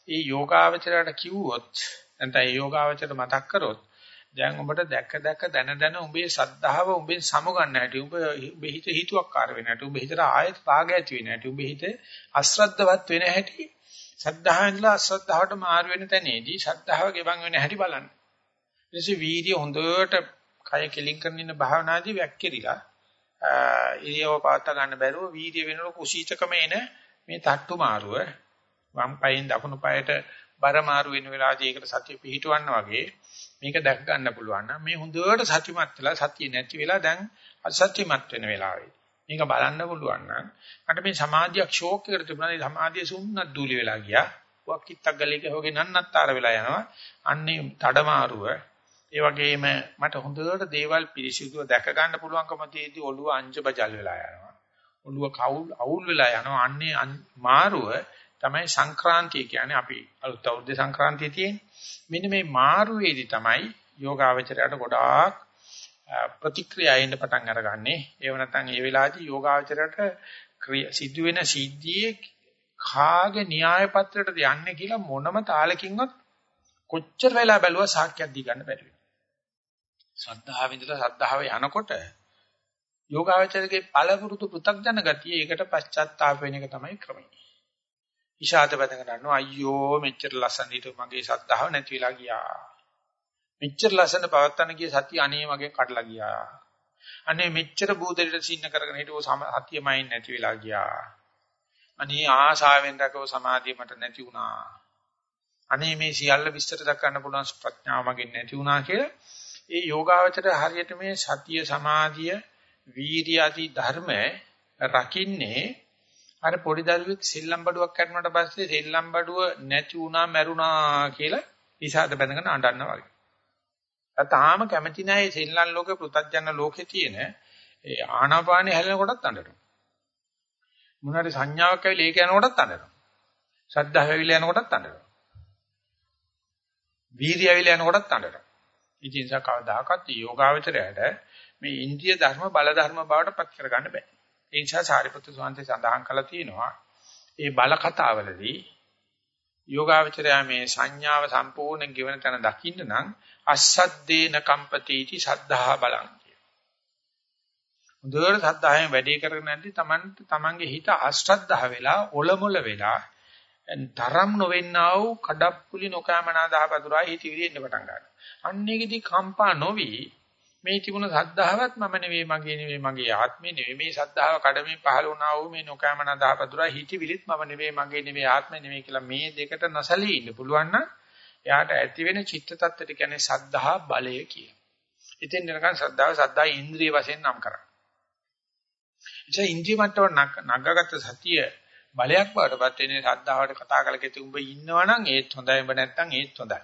ඒ යෝගාවචරයට කිව්වොත් නැත්නම් ඒ යෝගාවචරයට මතක් කරොත් දැන් උඹට දැක දැක දන දන උඹේ සද්ධාව උඹෙන් සමුගන්න හැටි උඹ උඹ හිත හිතුවක්කාර වෙන හැටි උඹ හිතට ආයත රාග ඇති වෙන හැටි උඹ හිත අශ්‍රද්ධවත් වෙන හැටි සද්ධාවෙන්ලා අශ්‍රද්ධාවට මාරු වෙන තැනේදී සද්ධාව ගෙවන් වෙන හැටි බලන්න. ඊටසේ වීර්ය හොඳට කය කෙලින් කරන ඉන්න භාවනාදී වැක්කිරිලා ඉරියව පාත්ත ගන්න බැරුව වීර්ය වෙනකොට කුසීතකම එන මේ තට්ටු මාරුව වම් පයින් දකුණු පායට බර මාරු වෙන වෙලාවදී ඒකට සතිය පිහිටවන්න වගේ මේක දැක් ගන්න පුළුවන් නම් මේ හොඳට සත්‍යමත් වෙලා සතිය නැති වෙලා දැන් අසත්‍යමත් වෙන වෙලාවේ. මේක බලන්න පුළුවන් නම් මට මේ සමාධියක් ෂෝක් එකට තිබුණා. ඒ සමාධිය සුන්නත් දූලි වෙලා ගියා. වක්කිටක් ගලේක හොගේ නන්නත්තර වෙලා යනවා. අන්නේ තඩමාරුව. ඒ වගේම මට හොඳට දේවල් පිරිසිදුව දැක ගන්න පුළුවන්කම තියෙද්දි ඔළුව අංජ බජල් වෙලා යනවා. ඔළුව කවුල් අවුල් වෙලා යනවා. අන්නේ මාරුව තමයි සංක්‍රාන්තිය කියන්නේ අපි අලුත් අවුරුද්දේ සංක්‍රාන්තිය තියෙන්නේ. මෙන්න මේ මාරුවේදී තමයි යෝගාවචරයට ගොඩාක් ප්‍රතික්‍රියා එන්න පටන් අරගන්නේ. ඒව නැත්නම් ඒ වෙලාවේදී යෝගාවචරයට සිදුවෙන සිද්ධියේ කාගේ න්‍යාය පත්‍රයටද යන්නේ කියලා මොනම තාලකින්වත් කොච්චර වෙලා බැලුවා සාක්ෂියක් දී ගන්න බැරි වෙනවා. ශ්‍රද්ධාව ඉඳලා ශ්‍රද්ධාව යනකොට යෝගාවචරයේ පළපුරුදු පෘථග්ජන ගතිය ඒකට පශ්චාත්තාප වෙන එක තමයි ක්‍රමය. ඉෂාත බඳගෙන ගන්නවා අයියෝ මෙච්චර ලස්සන හිටු මගේ සද්ධාව නැති වෙලා ගියා. මෙච්චර ලස්සන පවත්තන ගිය සතිය අනේ මගේ කඩලා ගියා. අනේ මෙච්චර බූදලට සින්න කරගෙන හිටව සතියමයි නැති වෙලා ගියා. අනේ ආශාවෙන් රකව සමාධිය මට නැති වුණා. අනේ මේ සියල්ල විස්තර දක්වන්න පුළුවන් ප්‍රඥාව මගෙන් නැති වුණා කියලා ඒ යෝගාවචර හරියට මේ සතිය සමාධිය වීර්ය ආදී ධර්ම රකින්නේ අර පොඩි දරුවෙක් සෙල්ලම් බඩුවක් කඩනට පස්සේ සෙල්ලම් බඩුව නැති වුණා මැරුණා කියලා ඉසాత බැඳගෙන අඬනවා වගේ. තාම කැමති නැහැ සෙල්ලම් ලෝකේ පෘථජන ලෝකේ තියෙන ඒ ආනාපානේ හැලෙන කොටත් අඬනවා. මොනාරි සංඥාවක් ඇවිල්ලා ඒක යනකොටත් අඬනවා. ශබ්දාව ඇවිල්ලා යනකොටත් අඬනවා. වීර්ය ඇවිල්ලා යනකොටත් අඬනවා. ඉතින් ඒක කවදාකවත් යෝගාවචරයට මේ ඉන්ද්‍රිය ධර්ම බල ධර්ම බවට පත් කරගන්න බෑ. ඒ නිසා සාරිපුත්‍ර ස්වාමීන් සඳහන් කළා තියෙනවා ඒ බල කතාවලදී යෝගාවචරය මේ සංඥාව සම්පූර්ණ ගෙවන තැන දකින්න නම් අස්සද්දේන කම්පතිටි සද්ධා බලං හොඳට සද්ධායෙන් වැඩේ කරගෙන නැද්දි Taman තමන්ගේ හිත අශ්‍රද්ධා වෙලා ඔලමුල වෙලා තරම් නොවෙන්නා වූ කඩප්පුලි නොකෑමනා දහපතුරා හිතවිලි එන්න පටන් ගන්නවා. අන්න ඒකෙදි කම්පා නොවි මේ තිබුණ සද්ධාවත් මම නෙවෙයි මගේ නෙවෙයි මගේ ආත්මේ නෙවෙයි මේ සද්ධාව කඩමින් පහළ වුණා වූ මේ නොකෑමනා දහපතුරා හිතවිලිත් මම නෙවෙයි මගේ නෙවෙයි ආත්මේ නෙවෙයි කියලා මේ දෙකට නොසලී ඉන්න පුළුවන් නම් එයාට ඇති වෙන චිත්ත tattට කියන්නේ සද්ධා බලය කියලා. ඉතින් එනකන් සද්ධාව සද්ධා ඉන්ද්‍රිය වශයෙන් නම් කරා. එචා ඉන්ද්‍රිය මට්ටම නගගත සතිය බලයක් බවටපත් වෙන්නේ ශ්‍රද්ධාවට කතා කලකෙති උඹ ඉන්නවනම් ඒත් හොඳයි උඹ නැත්තම් ඒත් හොඳයි.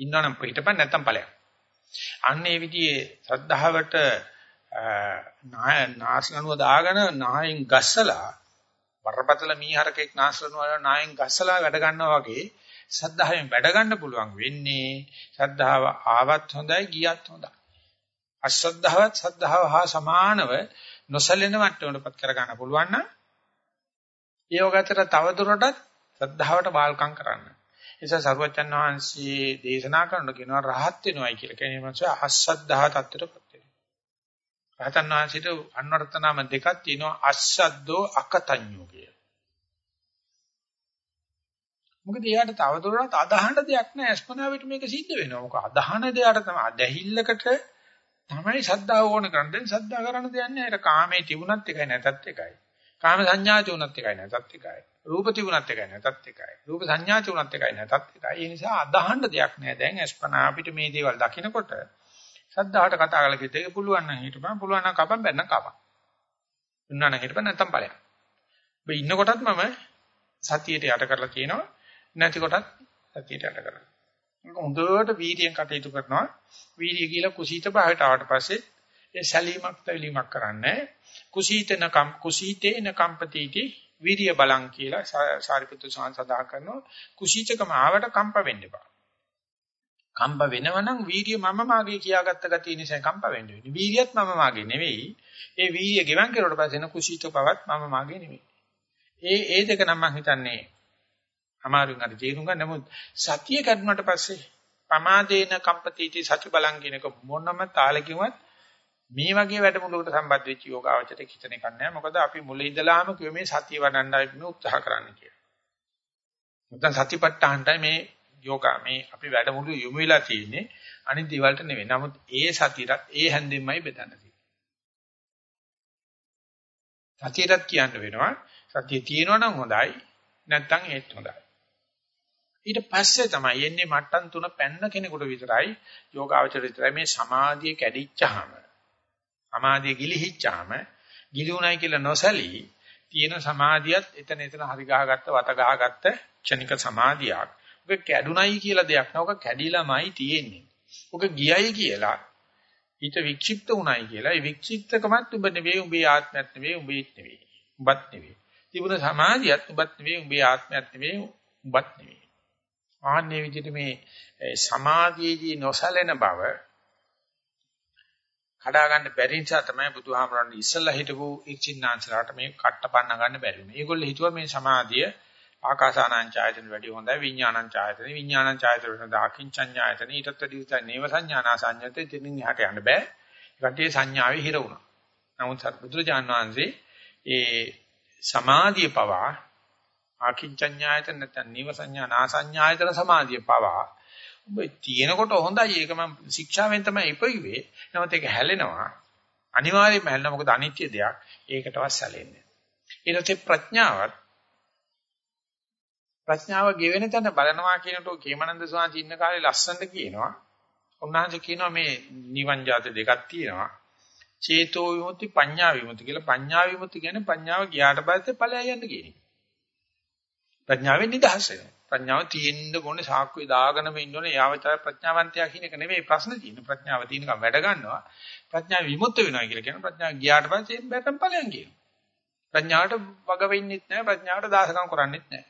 ඉන්නවනම් පිටපන් නැත්තම් ඵලයක්. අන්න ඒ විදිහේ ශ්‍රද්ධාවට නාසනනුව දාගෙන නායෙන් ගස්සලා බරපතල මීහරකෙක් නාසනනුව නායෙන් ගස්සලා වැඩ ගන්නවා වගේ සද්ධායෙන් වැඩ ගන්න පුළුවන් වෙන්නේ ශ්‍රද්ධාව ආවත් හොඳයි ගියත් හොඳයි. අශ්‍රද්ධාවත් සද්ධාව හා සමානව නොසැලෙන මට්ටමකටපත් කර ගන්න පුළුවන් නම් ඒ වගතර තවදුරටත් ශ්‍රද්ධාවට බාල්කම් කරන්න. ඒ නිසා සරුවචන් වහන්සේ දේශනා කරන කියනවා රහත් වෙනවයි කියලා. කියන්නේ මොකද අශ්‍රද්ධාව තත්ත්වයටපත් වෙනවා. රහතන් වහන්සේට අන්වර්ථ නාම දෙකක් තියෙනවා අශ්‍රද්ධෝ අකතඤ්ඤෝ කිය. මොකද එයාට තවදුරටත් අදහන්න දෙයක් නැහැ. අස්පනාවිට මේක සිද්ධ වෙනවා. මොකද අදහන දෙයට තමයි අදහිල්ලකට තමයි ශ්‍රද්ධාව ඕන කරන්නේ. ශ්‍රද්ධා කරන්න දෙයක් නැහැ. ඒක කාමේ තිබුණත් එකයි නැතත් එකයි. කාම සංඥා තිබුණත් එකයි නැතත් එකයි. රූප තිබුණත් එකයි නැතත් එකයි. රූප සංඥා තිබුණත් එකයි නැතත් එකයි. ඒ නිසා අදහන්න දෙයක් නැහැ. දැන් අස්පනා අපිට මේ දේවල් දකිනකොට ශ්‍රද්ධාවට කතා කරලා කිව්ද ඒක පුළුවන් නම් හිටපන් පුළුවන් නම් කපන් බැන්න කපන්. උන්නා නම් හිටපන් නැත්තම් ඵලයක්. ඔබ ඉන්නකොටත් මම සතියට යට කරලා කියනවා නැති කොටත් සතියට යට කරලා. හොඳට වීර්යයෙන් කටයුතු කරනවා. වීර්ය කියලා කුසීත භාවයට ආවට පස්සේ ඒ සැලීමක් තැවීමක් කරන්නේ. කුසීතන කම් කුසීතේන කම්පතිටි වීර්ය බලං කියලා සාරිපුත්‍ර සාන් සදා කරනවා. කුසීතකම ආවට කම්ප වෙන්න එපා. කම්ප වෙනවනම් වීර්ය මම මාගේ කියාගත්ත ගතිය නිසා කම්ප වෙන්න වෙන්නේ. වීර්යත් මම මාගේ නෙවෙයි. ඒ වීර්ය ගෙවන් කරුවට පස්සේ එන කුසීත බවත් මම මාගේ නෙවෙයි. ඒ ඒ දෙක නම් මම හිතන්නේ අමාරුන් අර තේරුම් ගන්න නමුත් සතිය කඩුණාට පස්සේ පමාදේන කම්පතිටි සති බලං කියනක මොනම තාලකින්වත් මේ වගේ වැඩමුළුවකට සම්බන්ධ වෙච්ච යෝගාවචරයට හිතන එකක් නෑ මොකද අපි මුල ඉඳලාම කිව්වේ මේ සතිය වඩන්නයි මේ උත්සාහ කරන්න කියලා. නැත්නම් සතිපට්ඨානටයි මේ යෝගා මේ අපි වැඩමුළු යොමු වෙලා තියෙන්නේ අනිත් දේවල්ට නෙවෙයි. නමුත් ඒ සතියටත් ඒ හැන්දෙන්මයි බෙදන්න තියෙන්නේ. සතියටත් කියන්න වෙනවා සතිය තියෙනවා නම් හොඳයි නැත්නම් ඒත් හොඳයි. ඊට පස්සේ තමයි එන්නේ මට්ටම් තුන පැන්න කෙනෙකුට විතරයි යෝගාවචර විතරයි මේ සමාධිය කැඩිච්චාම සමාධිය ගිලිහිච්චාම ගිලිුණයි කියලා නොසලී තියෙන සමාධියත් එතන එතන හරි ගහගත්ත වත ගහගත්ත ක්ෂණික සමාධියක්. ඔක කැඩුනයි කියලා දෙයක් නෑ. ඔක කැඩිලාමයි තියෙන්නේ. ඔක ගියයි කියලා හිත වික්ෂිප්ත උණයි කියලා ඒ වික්ෂිප්තකමත් උඹ නෙවෙයි උඹේ ආත්මයක් නෙවෙයි උඹේත් නෙවෙයි. උඹත් නෙවෙයි. තිබුණ සමාධියත් උඹත් නෙවෙයි උඹේ ආත්මයක් නෙවෙයි උඹත් නෙවෙයි. ආන්නේ විදිහට මේ සමාධියේදී නොසැලෙන බව කඩා ගන්න බැරි නිසා තමයි බුදුහාමරන් ඉස්සල්ලා හිටපු ඉච්චින්නාන්සලාට මේ කට්ටපන්න ගන්න බැරි වුනේ. ඒගොල්ලෝ හිතුවා මේ සමාධිය ආකාසානං ඡායතන වැඩි හොඳයි විඥානං ඡායතන විඥානං ඡායතන වෙන දාකින්චඤ්ඤායතන ඊටත් වැඩි උසයි නේව සංඥානා සංඥතේ දෙනින් එහාට යන්න බෑ. ඒකට සංඥාවේ හිර වුණා. නමුත් සත්බුදුරජාන් වහන්සේ ඒ සමාධිය පවා ආකින්චඤ්ඤායතන නැත්නම් නීව සංඥා නාසඤ්ඤායතන සමාධිය පවා ඔබ තියෙනකොට හොඳයි. ඒක මම ශික්ෂාවෙන් තමයි ඉපෙන්නේ නමුත් ඒක හැලෙනවා. අනිවාර්යයෙන්ම හැලෙනවා. මොකද අනිත්‍ය දෙයක්. ඒකටවත් සැලෙන්නේ ඊට පස්සේ ප්‍රඥාවත් ප්‍රඥාව ගෙවෙන තැන බලනවා කියනකොට කේමනන්ද ස්වාමීන් ඉන්න කාලේ ලස්සනට කියනවා. උන්වහන්සේ කියනවා මේ නිවන් જાති දෙකක් තියෙනවා. චේතෝ විමුක්ති පඤ්ඤා විමුක්ති කියලා. පඤ්ඤා විමුක්ති කියන්නේ පඤ්ඤාව ගියාට පස්සේ ඵලය යන්න කියන එක. ප්‍රඥාවෙන් නිදහස් වෙනවා. ප්‍රඥාව තියෙන්න ඕනේ සාක්කුවේ දාගෙනම ඉන්න ඕනේ යාවචර ප්‍රඥාවන්තයා කියන එක නෙමෙයි ප්‍රශ්න තියෙන්නේ. ප්‍රඥාව තියෙනකම් වැඩ ගන්නවා. ප්‍රඥාව විමුක්ත වෙනවා කියලා කියන ප්‍රඥාව ගියාට පස්සේ බැටම් ඵලයන් කියනවා. ප්‍රඥාවට වග වෙන්නෙත් නැහැ ප්‍රඥාවට දාසකම් කරන්නෙත් නැහැ.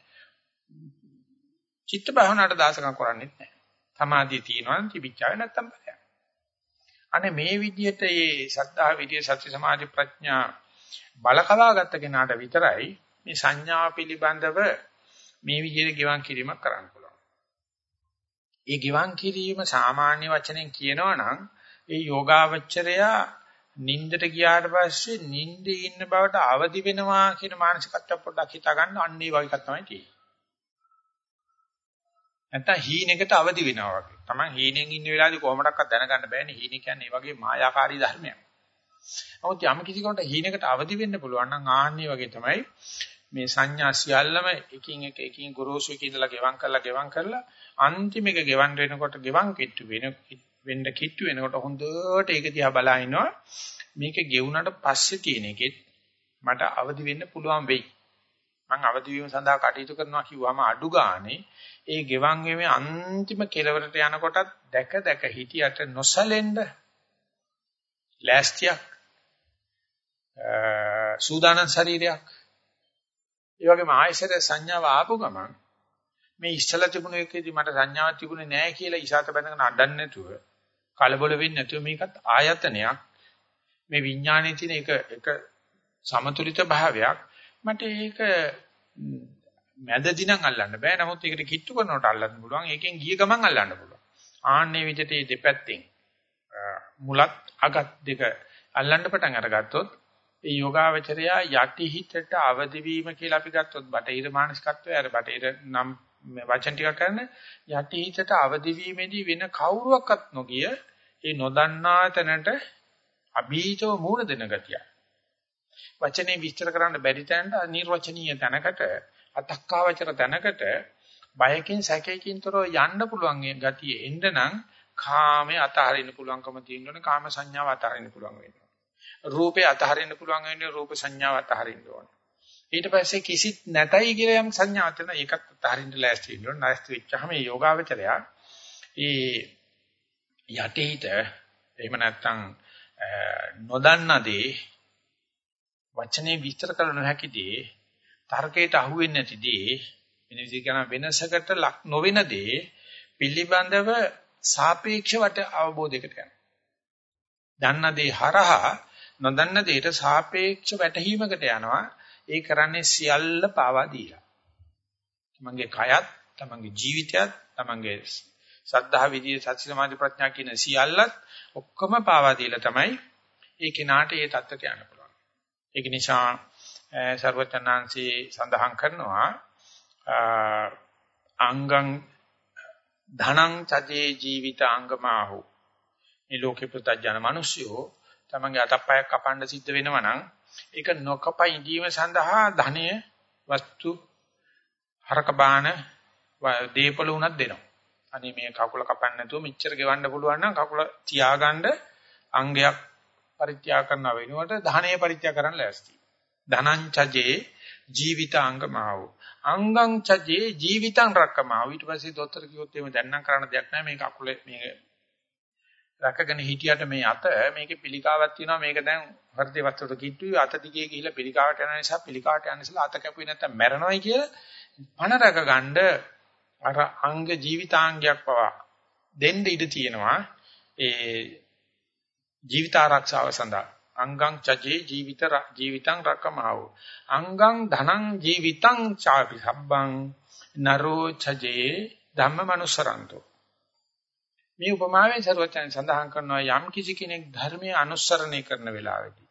චිත්ත භාවනාවට දාසකම් කරන්නෙත් නැහැ. සමාධිය තියෙනවා නම් තිබිච්චාවේ නැත්තම් ඵලයක්. අනේ මේ විදිහට මේ සද්ධා විදියේ සත්‍ය සමාධි ප්‍රඥා බලකවා ගත්ත කෙනාට විතරයි මේ සංඥා පිළිබඳව මේ විදිහට ගෙවන් කිරීමක් කරන්න පුළුවන්. ඒ ගෙවන් කිරීම සාමාන්‍ය වචනෙන් කියනවා නම් ඒ යෝගාවචරයා නින්දට ගියාට පස්සේ නින්දේ ඉන්න බවට අවදි වෙනවා කියන මානසිකත්වය පොඩ්ඩක් හිතා ගන්න අන්න ඒ වගේ එකක් තමයි තියෙන්නේ. නැත්තම් හීනෙකට අවදි වෙනවා වගේ. Taman හීනෙන් ඉන්න වෙලාවේදී කොහොමඩක්වත් දැනගන්න බෑනේ හීනෙ කියන්නේ ඒ වගේ මායාකාරී ධර්මයක්. නමුත් යම් කිසි කෙනෙකුට හීනෙකට අවදි වෙන්න පුළුවන් නම් ආන්නේ වගේ තමයි මේ සංඥා සියල්ලම එකින් එක එකින් ගොරෝසු එක ඉඳලා ගෙවම් කරලා ගෙවම් කරලා අන්තිම එක ගෙවම් වෙනකොට ගෙවම් කිට්ටු වෙන වෙන්න කිට්ටු වෙනකොට හොඳට ඒක දිහා බලා ඉනවා මේක ගෙවුනට පස්සේ තියෙන එකෙත් මට අවදි වෙන්න පුළුවන් වෙයි. මම අවදි වීම සඳහා කටයුතු කරනවා කිව්වම අඩු ගානේ ඒ ගෙවම් වීමේ අන්තිම කෙලවරට යනකොටත් දැක දැක හිටියට නොසලෙන්න ලෑස්තියක් සූදානම් ශරීරයක් ඒ වගේම ආයසර සංඥාව ආපු ගමන් මේ ඉස්සලා තිබුණ එකේදී මට සංඥාවක් තිබුණේ නැහැ කියලා ඉසాత බඳගෙන අඬන්නේ නැතුව කලබල වෙන්නේ නැතුව මේකත් ආයතනයක්. මේ විඥානයේ තියෙන එක එක සමතුලිත භාවයක්. මට ඒක මැදදී නම් අල්ලන්න බෑ. නමුත් ඒකට කිට්ටු කරනකොට අල්ලන්න පුළුවන්. ඒකෙන් ගිය ගමන් අල්ලන්න පුළුවන්. ආන්නේ විදිහට මේ දෙපැත්තෙන් මුලත් අගත් දෙක අල්ලන්න පටන් අරගත්තොත් ඒ යෝගාවචරයා යටිහිතට අවදි වීම කියලා අපි ගත්තොත් බටහිර මානසිකත්වය අර බටහිර නම් වචන ටික කරන යටිහිතට අවදි වීමේදී වෙන කවුරුවක්වත් නොගිය ඒ නොදන්නා තැනට අභීතව මූණ දෙන ගතිය. වචනේ විස්තර කරන්න බැරි තැනට අනිර්වචනීය තැනකට අතක්කාවචර තැනකට බයකින් සැකයකින් තොරව යන්න පුළුවන් ගතිය එන්න නම් කාමයේ අතහරින්න පුළුවන්කම තියෙනවනේ කාම සංඥාව අතහරින්න පුළුවන් වෙනවා. රූපේ අතහරින්න පුළුවන් වෙන්නේ රූප සංඥාව අතහරින්න ඕන. ඊට පස්සේ කිසිත් නැතයි කියලා යම් සංඥාවක් තියෙනවා ඒකත් අතහරින්න ලෑස්ති වෙන්න ඕන. නැස්ති වෙච්චාම මේ යෝගාවචරය ඒ යටිහිත එහෙම නැත්නම් නොදන්න දේ වචනේ විස්තර කළ නොහැකි දේ තර්කයට අහු වෙන්නේ නැති දේ වෙන විදිහ කියන වෙනසකට ලක් නොවන දේ පිළිබඳව සාපේක්ෂ වට අවබෝධයකට යනවා. දන්න දේ හරහා නොදන්න දෙයට සාපේක්ෂ වැටහීමකට යනවා. ඒ කරන්නේ සියල්ල පාවා දීලා. තමන්ගේ කයත්, තමන්ගේ ජීවිතයත්, තමන්ගේ සද්ධා විදියේ සත්‍ය සමාධි ප්‍රඥා කියන සියල්ලත් ඔක්කොම පාවා දීලා තමයි ඒ කෙනාට ඒ தත්ත්වයට යන්න පුළුවන්. ඒක නිසා සර්වචනාංශී සඳහන් කරනවා අංගං ධනං චජේ ජීවිත අංගමාහු මේ ලෝකේ පුතඥ මිනිස්සුયો තමන්ගේ අතප්පයක් කපන්න සිද්ධ වෙනවා නම් ඒක නොකපයි ඉඳීම සඳහා ධනය වස්තු හරක බාන දීපල උනක් දෙනවා. අනේ මේ කකුල කපන්න නැතුව මෙච්චර ගෙවන්න පුළුවන් නම් කකුල තියාගන්න අංගයක් පරිත්‍යාග කරන වෙනුවට ධනය පරිත්‍යාග කරන්න ලෑස්ති. ධනං චජේ ජීවිතාංගමාව. අංගං චජේ ජීවිතං රක්කමාව. ඊට පස්සේ දොස්තර කිව්වොත් එහෙම දැන් නම් කරන්න දෙයක් නැහැ මේ කකුලේ මේ රැකගෙන හිටියට මේ අත මේකේ පිළිකාවක් තියෙනවා. මේක දැන් හෘද වස්තුවට කිට්ටුයි. අත දිගේ ගිහිල්ලා පිළිකාවට යන නිසා පිළිකාවට යන නිසා අත කැපුවේ නැත්තම් මැරෙනවයි කියලා පණ රැක ගන්න අර අංග ජීවිතාංගයක් පවා දෙන්න ඉඩ තියෙනවා. ඒ ජීවිත ආරක්ෂාව සඳහා. අංගං චජේ ජීවිත ජීවිතං රකමහව අංගං ධනං ජීවිතං චාපි සබ්බං නරෝ චජේ ධම්මමනුසරන්තෝ මේ උපමාවෙන් සරුවචන සඳහන් කරනවා යම් කිසි කෙනෙක් ධර්මයේ අනුසරණය කරන වෙලාවෙදී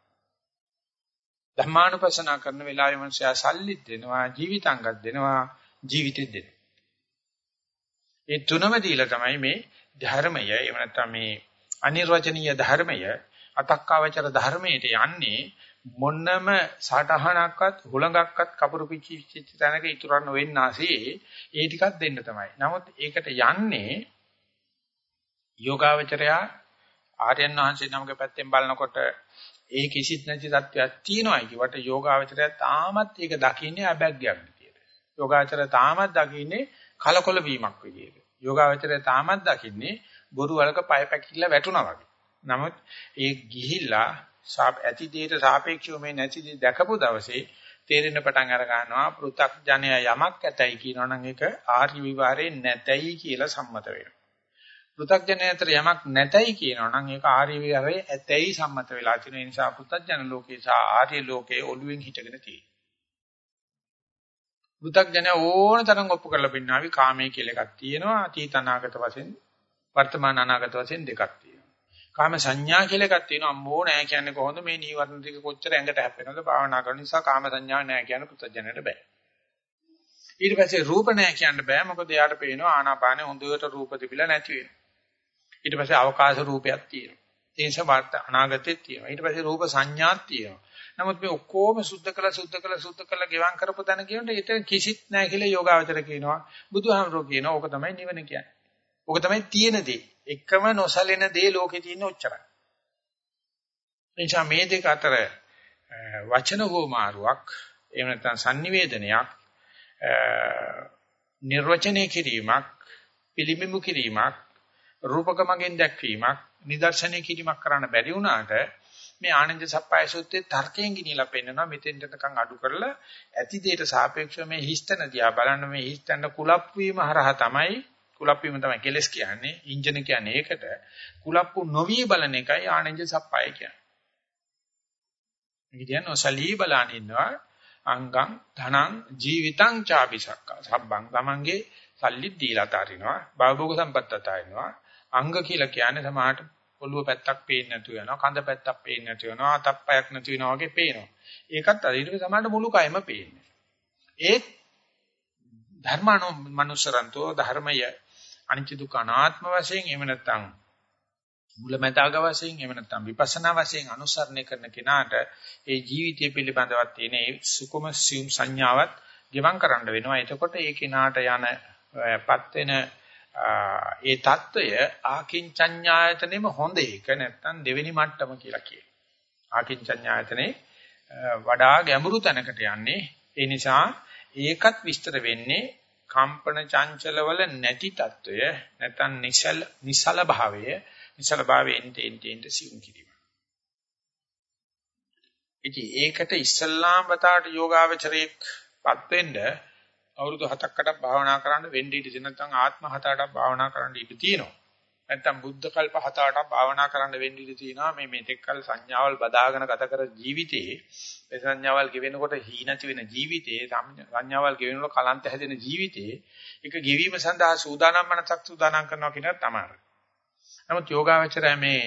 ධර්මානුපසනා කරන වෙලාවේ මනුෂයා සල්ලිත් දෙනවා ජීවිතංගත් දෙනවා ජීවිතෙත් දෙනවා. ඒ තුනම දීලා තමයි මේ ධර්මය එහෙම නැත්නම් මේ අනිර්වචනීය ධර්මය අතක්කාවචර ධර්මයට යන්නේ මොන්නම සටහනක්වත් හුලඟක්වත් කපුරු පිච්චිච්ච තැනක ඉතුරන්න වෙන්නාසේ ඒ ටිකක් දෙන්න තමයි. නමුත් ඒකට යන්නේ යෝගාවචරයා ආර්යයන් වහන්සේ නමගේ පැත්තෙන් බලනකොට ඒ කිසිත් නැති තත්ත්වයක් තියෙනවා කිවට යෝගාවචරය තාමත් ඒක දකින්නේ අබැග්යක් විදියට. යෝගාවචරය තාමත් දකින්නේ කලකොල වීමක් විදියට. යෝගාවචරය තාමත් දකින්නේ බොරු වලක පය පැකිල්ල වැටුණා වගේ. නමුත් ඒ ගිහිල්ලා ඇති දෙයට සාපේක්ෂව මේ නැති දේ දැකපු දවසේ තේරෙන පටන් අර ගන්නවා පෘථග්ජනය යමක් ඇතයි කියනවනම් ඒක ආර්ය විවරේ නැතයි කියලා සම්මත වෙනවා. පෘථග්ජනයතර යමක් නැතයි කියනවා නම් ඒක ආර්ය විහරයේ ඇතයි සම්මත වෙලා තියෙන නිසා පෘථග්ජන ලෝකේ සහ ආර්ය ලෝකේ ඔළුවෙන් හිටගෙන තියෙනවා. පෘථග්ජන ඕන තරම් ඔප්පු කරලා පින්නාවි කාමයේ කියලා එකක් තියෙනවා අතීත අනාගත වශයෙන් වර්තමාන අනාගත වශයෙන් දෙකක් තියෙනවා. කාම සංඥා කියලා එකක් තියෙනවා අම්මෝ නෑ කියන්නේ කොහොමද මේ නීවරණ ටික කොච්චර ඇඟට හැප්පෙනවද භාවනා කරන නිසා කාම සංඥා නෑ කියන පෘථග්ජනයට බෑ. ඊට පස්සේ රූප නැහැ කියන්න බෑ මොකද එයාට පේනවා ආනාපානෙ හොඳට රූප තිබිලා නැති වෙනවා. ඊට පස්සේ අවකාශ රූපයක් තියෙනවා. ඒ නිසා වාර්ත අනාගතෙත් තියෙනවා. ඊට පස්සේ රූප සංඥාත් තියෙනවා. නමුත් මේ ඔක්කොම සුද්ධ කළා සුද්ධ කළා සුද්ධ කළා ගෙවම් කරපු තැන කියනකොට ඊට කිසිත් නැහැ කියලා යෝගාවචර කියනවා. බුදුහාමරෝ කියනවා ඕක තමයි නිවන කියන්නේ. ඕක තමයි තියෙන දේ. එකම නොසලෙන දේ ලෝකේ තියෙන ඔච්චරයි. එනිසා මේ දෙක අතර වචන හෝ මාරුවක් එහෙම නැත්නම් sannivedanayak නිර්වචනය කිරීමක් පිළිඹු කිරීමක් රූපකමගෙන් දැක්වීමක් නිදර්ශනය කිරීමක් කරන්න බැරි වුණාට මේ ආනන්ද සප්පයි සූත්‍රයේ තර්කයෙන් ගිනිලා පෙන්නනවා මෙතෙන්ට නිකන් අඩු කරලා ඇති දෙයට සාපේක්ෂව මේ හිස්තන දිහා බලන්න මේ හිස්තන කුලප් වීම හරහා තමයි කුලප් වීම තමයි කෙලස් කියන්නේ ඉන්ජින කියන්නේ ඒකට කුලප්පු නොවි බලන එකයි ආනන්ද සප්පයි කියන්නේ. මේ කියන්නේ ඔසලී බලන ඉන්නවා අංගං ධනං ජීවිතං චාபிසක්කා සබ්බං තමන්ගේ සල්ලි දීලා තරිනවා භවභෝග සම්පත්ත තරිනවා අංග කියලා කියන්නේ සමහරට ඔළුව පැත්තක් පේන්නේ නැතු වෙනවා කඳ පැත්තක් පේන්නේ නැතු වෙනවා අතප්පයක් නැතු වෙනවා වගේ පේනවා ඒකත් අර ඊට පස්සේ සමහරට මුළු කයම පේන්නේ ඒත් ධර්මානෝ මනුසරන්තෝ ධර්මය අනිත්‍ය දුක්ඛ අනාත්ම වශයෙන් එහෙම නැත්නම් මුලැමැදාග වශයෙන් එහෙම නැත්නම් විපස්සනා වශයෙන් අනුසරණය කරන කෙනාට ඒ ජීවිතය පිළිබඳව තියෙන ඒ සුකුම සියුම් සංඥාවත් ගෙවම් කරන්න වෙනවා. එතකොට ඒ කෙනාට යනපත් වෙන ඒ தত্ত্বය ආකින්චඤ්ඤායතනෙම හොඳ එක නැත්නම් දෙවෙනි මට්ටම කියලා කියනවා. ආකින්චඤ්ඤායතනේ වඩා ගැඹුරු තැනකට යන්නේ. ඒ නිසා ඒකත් විස්තර වෙන්නේ කම්පන චංචලවල නැති తত্ত্বය නැත්නම් නිසල නිසල භාවය නිසල භාවයෙන් තෙන්ටෙන්ට සිුම් කිරීම. ඉතින් ඒකට ඉස්සල්ලාම වතාවට යෝගාවචරයේපත් වෙන්න අවුරුදු 7කට භාවනා කරන්න වෙන්නේ ඉඳී නැත්නම් ආත්ම 7කට භාවනා කරන්න ඉඩ තියෙනවා. නැත්නම් බුද්ධ කල්ප 7කට භාවනා කරන්න වෙන්නේ ඉඳී තියෙනවා. මේ මෙතෙක් කල සංඥාවල් බදාගෙන ගත කර ජීවිතයේ මේ සංඥාවල් ගෙවෙනකොට හීනති වෙන ජීවිතයේ සංඥාවල් ගෙවෙනකොට කලන්ත හැදෙන ජීවිතයේ ඒක ගෙවීම සඳහා සූදානම් මනසක් සූදානම් කරනවා කියන තමයි. නමුත් යෝගාවචරය මේ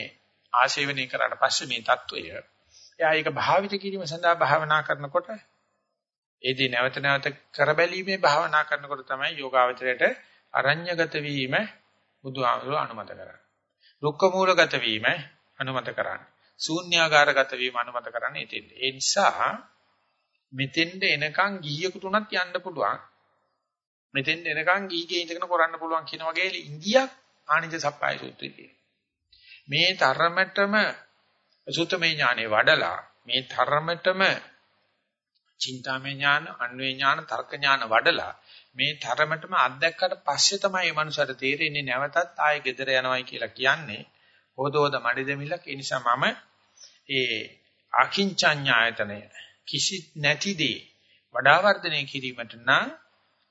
ආශේවනය කරාට පස්සේ මේ தত্ত্বය එයා ඒක භාවිත කිරීම සඳහා භාවනා කරනකොට ඒ දේ නැවත නැවත කරබැලීමේ භාවනා කරනකොට තමයි යෝගාවචරයට අරඤ්‍යගත වීම බුදුහාමුදුරුව අනුමත කරන්නේ. රුක්ක මූලගත වීම අනුමත කරන්නේ. ශූන්‍යාකාරගත වීම අනුමත කරන්නේ එතෙන්. ඒ නිසා මෙතෙන්ද එනකන් ගිහියෙකුට උනත් යන්න පුළුවන්. මෙතෙන්ද එනකන් ගිහිගේ ඉඳගෙන කරන්න පුළුවන් කියන වගේ ඉන්දියක් ආනිජ සප්පාය සූත්‍රයේ මේ තරමටම සුතමේ ඥානෙ වඩලා මේ තරමටම චින්තාමය ඥාන, අන්වේ ඥාන, තර්ක ඥාන වඩලා මේ තරමටම අත්දැක්කට පස්සේ තමයි මේ මනුස්සයාට තේරෙන්නේ නැවතත් ආයෙ ගෙදර යනවායි කියලා කියන්නේ. හොදෝද මඩි දෙමිලක්. ඒ නිසා මම ඒ අකින්චඤ්ඤායතනය කිසිත් නැතිදී වඩා වර්ධනය කිරීමට නම්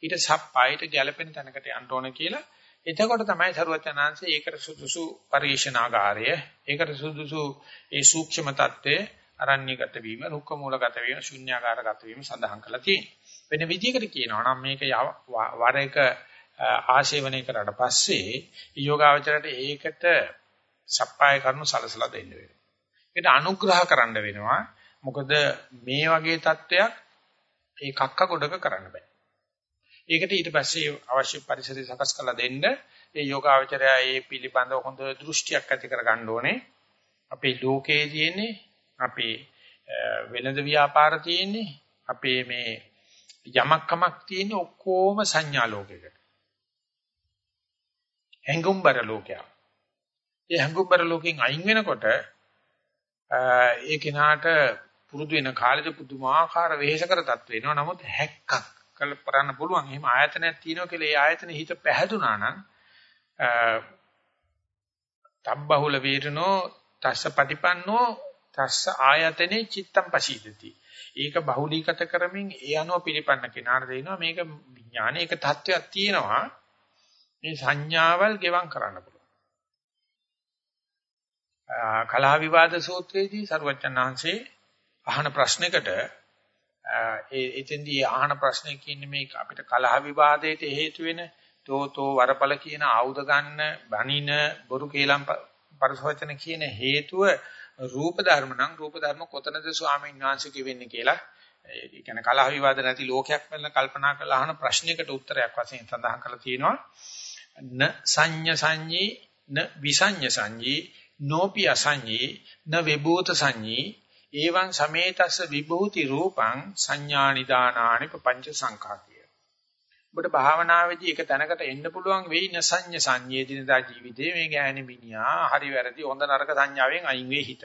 ඊට සප්පායට ගැළපෙන තැනකට යන්න ඕන කියලා එතකොට තමයි සරුවචනාංශය ඒකට සුදුසු පරිශනාගාරය ඒකට සුදුසු ඒ සූක්ෂම தත්ත්වය අරණ්‍යගත වීම, රුක්ක මූලගත වීම, ශුන්‍යාකාරගත වීම සඳහන් කරලා තියෙනවා. වෙන විදිහකට කියනවා නම් මේක වර එක ආශේවනය කරාට පස්සේ යෝගාවචරයට ඒකට සප්පාය කරනු සලසලා දෙන්න වෙනවා. ඒකට අනුග්‍රහ කරන්න වෙනවා. මොකද මේ වගේ தත්වයක් ඒ කක්ක ගොඩක කරන්න බෑ. ඒකට ඊට පස්සේ අවශ්‍ය පරිසරය සකස් කරලා දෙන්න ඒ යෝගාවචරය ඒ පිළිබඳව හොඳ දෘෂ්ටියක් ඇති කර ගන්න ඕනේ. අපේ ලෝකයේ තියෙන්නේ අපේ වෙළඳ ව්‍යාපාර තියෙන්නේ අපේ මේ යමක් කමක් තියෙන්නේ ඔක්කොම සංඥා ලෝකයකට. හැඟුම්බර ලෝකයක්. ඒ හැඟුම්බර ලෝකෙන් අයින් වෙනකොට ඒ කෙනාට පුරුදු වෙන කාලෙද පුදුමාකාර වෙහෙසකර තත්ත්ව වෙනවා. නමුත් හැක්කක් කළ කරන්න පුළුවන්. එහෙම ආයතනයක් තියෙනවා කියලා ඒ ආයතන හිත පැහැදුනා නම් තබ්බහුල වීරනෝ තස්ස පටිපන්නෝ තස්ස ආයතනේ චිත්තම් පසීදති. ඒක බහුලීගත කරමින් ඒ අනුව පිළිපන්න කෙනාට දෙනවා මේක විඥානයේ එක தත්වයක් තියෙනවා. මේ සංඥාවල් ගෙවම් කරන්න පුළුවන්. කලහ විවාද සූත්‍රයේදී සරුවචනාංශේ අහන ප්‍රශ්නයකට ඒ එතෙන්දී අහන ප්‍රශ්නේ කියන්නේ මේ අපිට කලහ විවාදයට හේතු වෙන තෝතෝ වරපල කියන ආයුධ ගන්න බණින බොරු කේලම් පරිසවචන කියන හේතුව රූප ධර්ම නම් රූප ධර්ම කොතනද ස්වාමීන් වහන්සේ කියෙන්නේ කියලා. ඒ කියන්නේ කලහ විවාද නැති ලෝකයක් වෙන කල්පනා කරලා අහන ප්‍රශ්නයකට උත්තරයක් වශයෙන් සඳහන් කරලා තියෙනවා. න සංඤ සංඤී න විසඤ්ඤ සංඤී නෝපි අසඤ්ඤී න විභූත සංඤී. එවං සමේතස්ස විභූති රූපං සංඥානිදානානි පංච සංඛාතිය. ඔබට භාවනාවේදී එක තැනකට එන්න පුළුවන් වෙයි නසඤ්ඤ සංඤේ දිනදා ජීවිතේ මේ ගෑණි මිනිහා හරි වැරදි හොඳ නරක සංඥාවෙන් අයින් වෙයි හිත.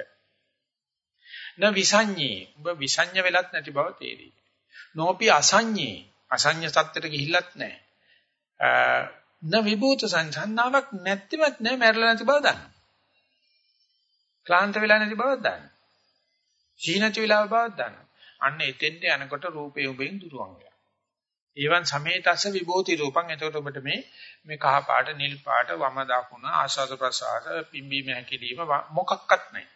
න විසඤ්ඤේ ඔබ විසඤ්ඤ වෙලත් නැති බව තේරෙයි. නෝපි අසඤ්ඤේ අසඤ්ඤ සත්‍යෙට ගිහිල්ලත් නැහැ. න විභූත සංසන්නාවක් නැතිවත් නැහැ මැරෙලා නැති බව දන්න. ක්ලාන්ත වෙලා නැති බවක් දන්න. සීනච විලාව බවක් දන්න. අන්න එතෙන්ට යනකොට රූපේ උඹෙන් දුරවන් වෙනවා. ඒවන් සමේතස්ස විභූති රූපං එතකොට ඔබට මේ මේ කහ පාට නිල් පාට වම දකුණ ආශාස ප්‍රසආස පිම්බීම හැකිලිම මොකක්වත් නැහැ.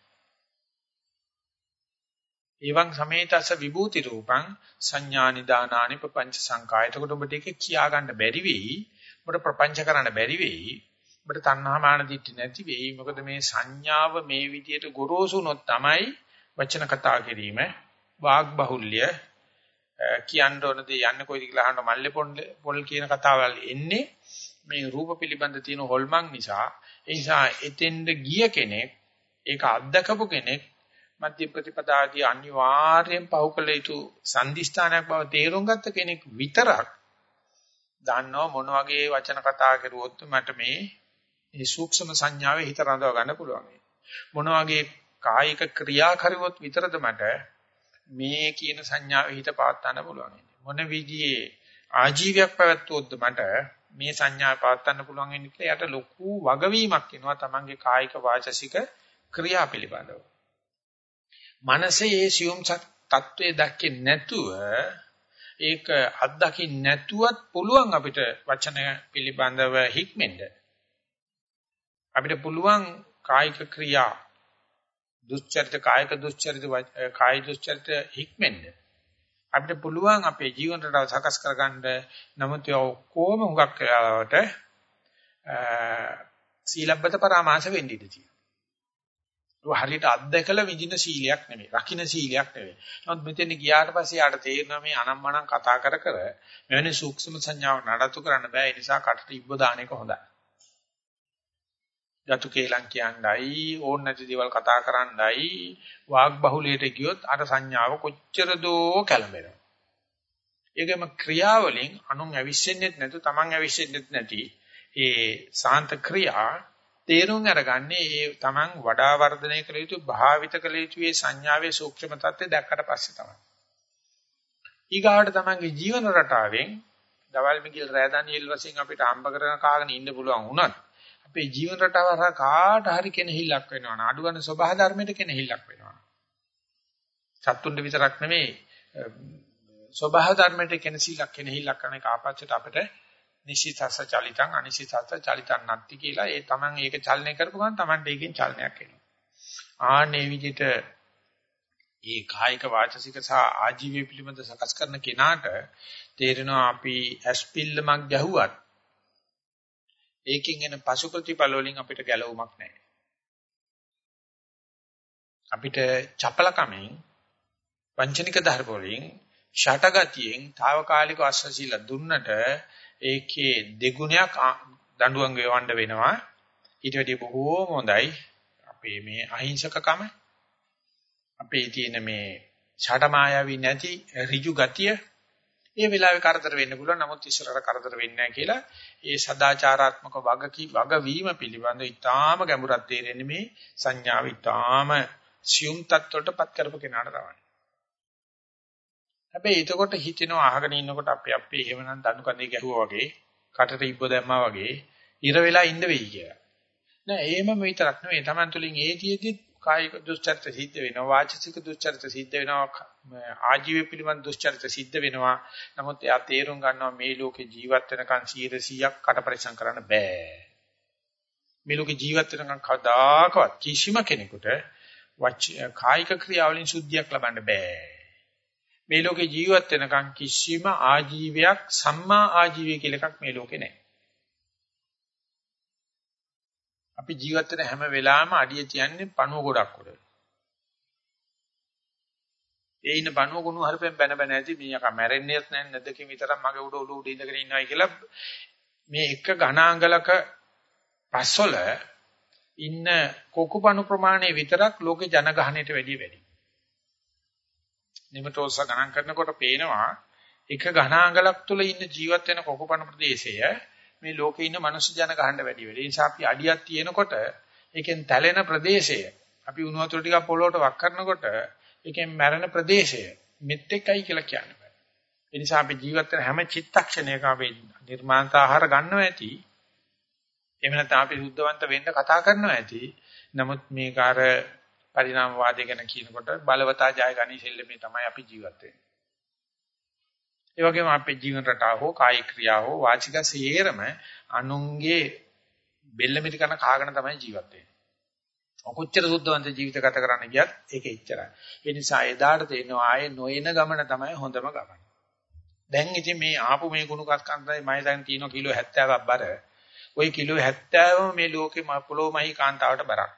එවං සමේතස විභූති රූපං සංඥා නිදානානි පංච සංකාය. එතකොට ඔබට ඒක කියා ගන්න බැරි වෙයි. ඔබට ප්‍රපංච කරන්න බැරි වෙයි. ඔබට තණ්හා මාන දිට්ඨි නැති වෙයි. මොකද මේ සංඥාව මේ විදියට ගොරෝසුනොත් තමයි වචන කතා කිරීම, වාග් බහුල්‍ය කියන්න ඕන දේ යන්නේ කොයිද කියලා අහන්න මල්ලේ පොල් කියන කතාවල් එන්නේ මේ රූප පිළිබඳ තියෙන හොල්මන් නිසා. ඒ නිසා එතෙන්ද ගිය කෙනෙක් ඒක අත්දකපු කෙනෙක් මධ්‍ය ප්‍රතිපදාදී අනිවාර්යෙන් පහුකල යුතු සංදිස්ථානයක් බව තේරුම් ගත්ත කෙනෙක් විතරක් දන්නව මොන වගේ වචන කතා කරුවොත් මට මේ මේ සූක්ෂම සංඥාවේ හිත රඳව ගන්න පුළුවන්. මොන වගේ කායික ක්‍රියා කරුවොත් විතරද මට මේ කියන සංඥාවේ හිත පාත් ගන්න පුළුවන්. මොන විදිහේ ආජීවයක් පැවැත්වුවොත්ද මට මේ සංඥාව පාත් ගන්න පුළුවන් වෙන්නේ කියලා යට ලොකු වගවීමක් එනවා තමන්ගේ කායික වාචසික ක්‍රියා පිළිබඳව. මනසේ ඒ සියුම් තත්වයේ දැක්කේ නැතුව ඒක අත්දකින්න නැතුවත් පුළුවන් අපිට වචන පිළිබඳව හික්මෙන්න. අපිට පුළුවන් කායික ක්‍රියා දුස්චරිත කායික දුස්චරිත කාය දුස්චරිත හික්මෙන්න. අපිට පුළුවන් අපේ ජීවන රටාව සකස් කරගන්න නමුත් ඒ ඔක්කොම හුඟක් කාලවට සීලබ්බත පරාමාස වෙන්න ඉඩ තියෙනවා. ඒක හරියට අත්දැකලා විඳින සීලයක් නෙමෙයි. රකින්න සීලයක් නෙමෙයි. නමුත් මෙතෙන් ගියාට පස්සේ යාට තේරෙනවා මේ අනම්මනම් කතා කර කර මෙවැනි සූක්ෂම සංඥාව නඩත්තු කරන්න බෑ. ඒ නිසා කටට ඉබ්බ දාන එක හොඳයි. යතු කේලම් කියන්නයි ඕන නැති දේවල් කතා කරන්නයි වාග් බහුලයට ගියොත් අර සංඥාව කොච්චර දෝ කැළඹෙනවා. ඒකම ක්‍රියාවලින් අනුන් ඇවිස්සෙන්නේ නැතු තමන් ඇවිස්සෙන්නේ නැති ඒ සාන්ත ක්‍රියා තේරුම් අරගන්නේ ඒ Taman වඩා වර්ධනය කළ යුතු භාවිත කළ යුතු මේ සංඥාවේ සූක්ෂම தත්ත්වය දැක්කට පස්සේ තමයි. ඊගාවට Tamanගේ ජීවන රටාවෙන් දවල් මිගිල් රෑදානියෙල් වශයෙන් අපිට හම්බ කරන කාගෙන ඉන්න පුළුවන් වුණත් අපේ ජීවන රටාව හරහා කාට හරි කෙනෙහිල්ලක් වෙනවා න ะ අඩු ගන්න සබහා ධර්මයට කෙනෙහිල්ලක් වෙනවා. සත්තුන්ට විතරක් නෙමෙයි සබහා ධර්මයට කෙනෙහිල්ලක් කෙනෙහිල්ලක් කරන එක ආපස්සට අපිට නිශ්චිතස්ස චලිතං අනිශ්චිතස්ස චලිතං නැති කියලා ඒ Taman ඒක චලනය කරපු ගමන් Tamanට ඒකෙන් චලනයක් එනවා. ආන්නේ විදිහට ඒ කායික වාචසික සහ ආජීවය පිළිබඳ සකස් කරන කෙනාට තේරෙනවා අපි ඇස්පිල්ලමක් ගැහුවත් ඒකෙන් එන පසු ප්‍රතිඵල වලින් අපිට ගැලවුමක් නැහැ. අපිට චපලකමෙන් වංචනික ධර්ම වලින් ෂටගතියෙන් తాවකාලික අස්වැසිල්ල දුන්නට ඒකේ දෙගුණයක් දඬුවම් ගෙවන්න වෙනවා. ඊට වැඩිය බොහෝම හොඳයි අපේ මේ අහිංසකකම අපේ තියෙන මේ ඡාටමායාවී නැති ඍජු ගතිය ඒ වෙලාවේ කරදර වෙන්න පුළුවන් නමුත් ඉස්සරහට කරදර වෙන්නේ නැහැ කියලා ඒ සදාචාරාත්මක වගකී වගවීම පිළිබඳ ඊටාම ගැඹුරක් තේරෙන්නේ මේ සංඥාව ඊටාම සියුම් තත්ත්වයටපත් කරපු කෙනාට තමයි. හැබැයි එතකොට හිතෙනවා අහගෙන ඉන්නකොට අපි අපේ එහෙමනම් දණු කඳේ ගැහුවා වගේ කටට ඉබ්බ දැම්මා වගේ ඉර වෙලා ඉන්න වෙයි කියලා. නෑ එහෙමම විතරක් නෙවෙයි Taman තුලින් ඒතියෙදි කායික දුස්චරිත සිද්ධ වෙනවා වාචික දුස්චරිත සිද්ධ වෙනවා ආජීව පිළිබඳ දුස්චරිත සිද්ධ වෙනවා. නමුත් එයා තේරුම් ගන්නවා මේ ලෝකේ ජීවත් වෙනකන් 100ක් කට පරිසම් කරන්න බෑ. මේ ලෝකේ ජීවත් වෙනකන් කවදාකවත් කිසිම කෙනෙකුට කායික ක්‍රියාවලින් සුද්ධියක් ලබන්න බෑ. මේ ලෝකේ ජීවත් වෙනකන් කිසිම ආජීවයක් සම්මා ආජීවය කියලා එකක් මේ ලෝකේ නැහැ. අපි ජීවත් වෙන හැම වෙලාවෙම අඩිය තියන්නේ පණුව ගොඩක් උඩ. ඒ ඉන්න බණුව ගුණ හරපෙන් බැන බැන ඇති මීයක මැරෙන්නේත් නැහැ නැද්දකින් විතරක් මගේ උඩ උඩ උඩ ඉඳගෙන ඉන්නවයි කියලා මේ එක ඝනාංගලක පස්වල ඉන්න කොකුපණු ප්‍රමාණය විතරක් ලෝකේ ජනගහණයට වැඩිය වැඩි. නිමටෝස ගණන් කරනකොට පේනවා එක ඝනාංගලක් තුල ඉන්න ජීවත් වෙන කොකුපණු ප්‍රදේශය මේ ලෝකේ ඉන්න මනුස්ස ජනගහණයට වැඩිය වැඩි. ඒ නිසා අපි අඩියක් තියෙනකොට ඒකෙන් තැලෙන ප්‍රදේශය අපි උණු වතුර ටිකක් පොළොවට වක් කරනකොට ඒකෙන් මැරෙන ප්‍රදේශය මෙත් එකයි කියලා කියන්න බෑ. ඒ නිසා අපි ජීවත් වෙන හැම චිත්තක්ෂණයකම අපි නිර්මාන්ත ආහාර ගන්නවා ඇති. එහෙම නැත්නම් අපි සුද්ධවන්ත වෙන්න කතා කරනවා ඇති. නමුත් මේක අර පරිණාම වාදය ගැන කියනකොට බලවතා ජය ගනී සෙල්ලමේ තමයි අපි ජීවත් වෙන්නේ. ඒ වගේම අපේ ජීවන රටාව හෝ කායික ක්‍රියාව හෝ වාචික සියරම අනුන්ගේ බෙල්ල මිටි කරන කාගෙන තමයි ජීවත් වෙන්නේ. කොච්චර සුද්ධවන්ත ජීවිත ගත කරන්න ගියත් ඒක එච්චරයි. ඒ නිසා එදාට තේරෙනවා ආයේ නොයන ගමන තමයි හොඳම ගමන. දැන් ඉතින් මේ ආපු මේ කුණු කස්කන්ධයි මම දැන් තියෙන කිලෝ 70ක් බර. ওই කිලෝ 70ම මේ ලෝකේ පොළොමයි කාන්තාවට බරක්.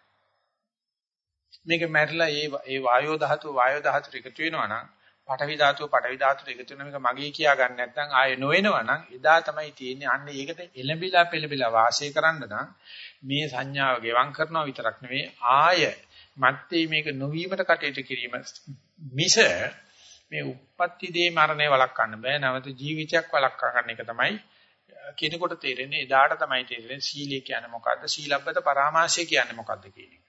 මේක මැරිලා ඒ ඒ වායෝ ධාතු වායෝ ධාතු එකතු වෙනවා නම් පඨවි ධාතුව පඨවි ධාතුවට එකතු වෙන මේක මගේ කියා ගන්න නැත්නම් ආයේ නොවෙනවා නම් එදා තමයි තියෙන්නේ. අන්න ඒකට එළඹිලා පෙළඹිලා වාසය කරන්න නම් මේ සංඥාව ගෙවම් කරනවා විතරක් නෙවෙයි. ආය මැත්තේ මේක නොවීමට කටයුතු කිරීම මිස මේ උප්පත්ති දේ මරණය වළක්වන්න බෑ. නැවත ජීවිතයක් වළක්වා ගන්න එක තමයි කෙනෙකුට තේරෙන්නේ. එදාට තමයි තේරෙන්නේ සීලය කියන්නේ මොකද්ද? සීලබ්බත පරාමාසය කියන්නේ මොකද්ද කියන එක.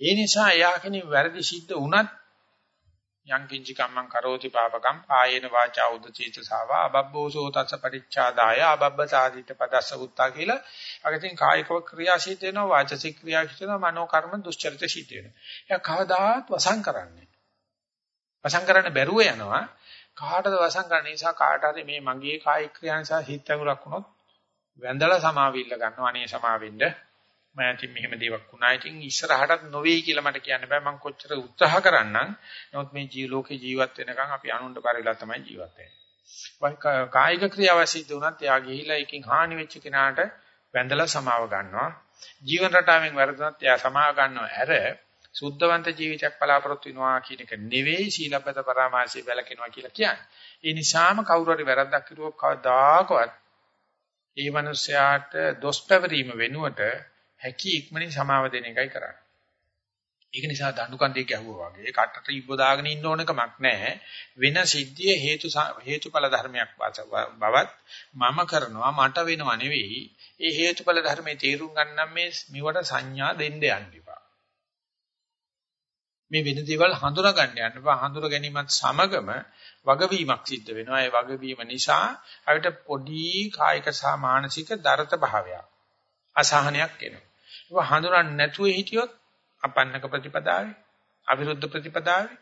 ඒ නිසා එයා කෙනෙක් වැරදි සිද්ධ වුණත් යං කිංචි කම්මං කරෝති පාපකම් ආයේන වාචා උදචේතසාව අබබ්බෝසෝ තස්ස පරිච්ඡාදාය අබබ්බසාදිත පදස්ස උත්තා කියලා. අගතින් කායික ක්‍රියා සිද්ධ වෙනවා වාචසික ක්‍රියා සිද්ධ වෙනවා මනෝ කර්ම දුස්චරිත සිද්ධ වෙනවා. එයා කවදාත් වසං කරන්නේ වසං කරන්න බැරුව යනවා. කාටද වසං කරන්න? නිසා කාට හරි මේ මගේ කායික ක්‍රියා නිසා හිත ඇඟුලක් වුණොත් වැඳලා සමාවිල්ල ගන්නවා අනේ සමාවෙන්න. මම ඉතින් මෙහෙම දේවල් වුණා. ඉතින් ඉස්සරහටත් නොවේයි කියලා මට කියන්න බෑ. මම කොච්චර උත්සාහ කරන්නම්. නමුත් මේ ජී ලෝකේ ජීවත් වෙනකන් අපි අනුන්ට පරිලා තමයි ජීවත් වෙන්නේ. කායික ක්‍රියාව සිද්ධ වුණත් එයා ගිහිලා එකකින් හානි වෙච්ච කෙනාට වැඳලා සමාව ගන්නවා. ජීවන රටාවෙන් වැරදුනත් එයා සමාව ගන්නවා. ඇර සුද්ධවන්ත ජීවිතයක් බලාපොරොත්තු වෙනවා කියන එක නෙවෙයි සීලබ්බත පරාමාසය වැලකෙනවා කියලා කියන්නේ. ඒ නිසාම කවුරු හරි වැරද්දක් කරුවොත් කවදාකවත් ඒ මනුස්සයාට දොස් පැවරීම වෙනුවට හැකි ඉක්මනින් සමාව දෙන එකයි කරන්නේ. ඒක නිසා දඬුකන්දේ ගැහුවා වගේ කටට ඉබ්බ දාගෙන ඉන්න ඕන කමක් නැහැ. වෙන සිද්ධිය හේතු හේතුඵල ධර්මයක් බවත් මම කරනවා මට වෙනව නෙවෙයි. ඒ හේතුඵල ධර්මයේ තේරුම් ගන්න මේ මෙවට සංඥා දෙන්න යන්න එපා. මේ වෙන දේවල් හඳුනා ගන්න යන්න එපා. හඳුනා ගැනීමත් සමගම වගවීමක් සිද්ධ වෙනවා. ඒ වගවීම නිසා අපිට පොඩි කායික සහ මානසික දරත භාවයක් අසහනයක් එනවා. ඒක හඳුනන්නේ නැතුව හිටියොත් අපන්නක ප්‍රතිපදාවේ අවිරුද්ධ ප්‍රතිපදාවේ.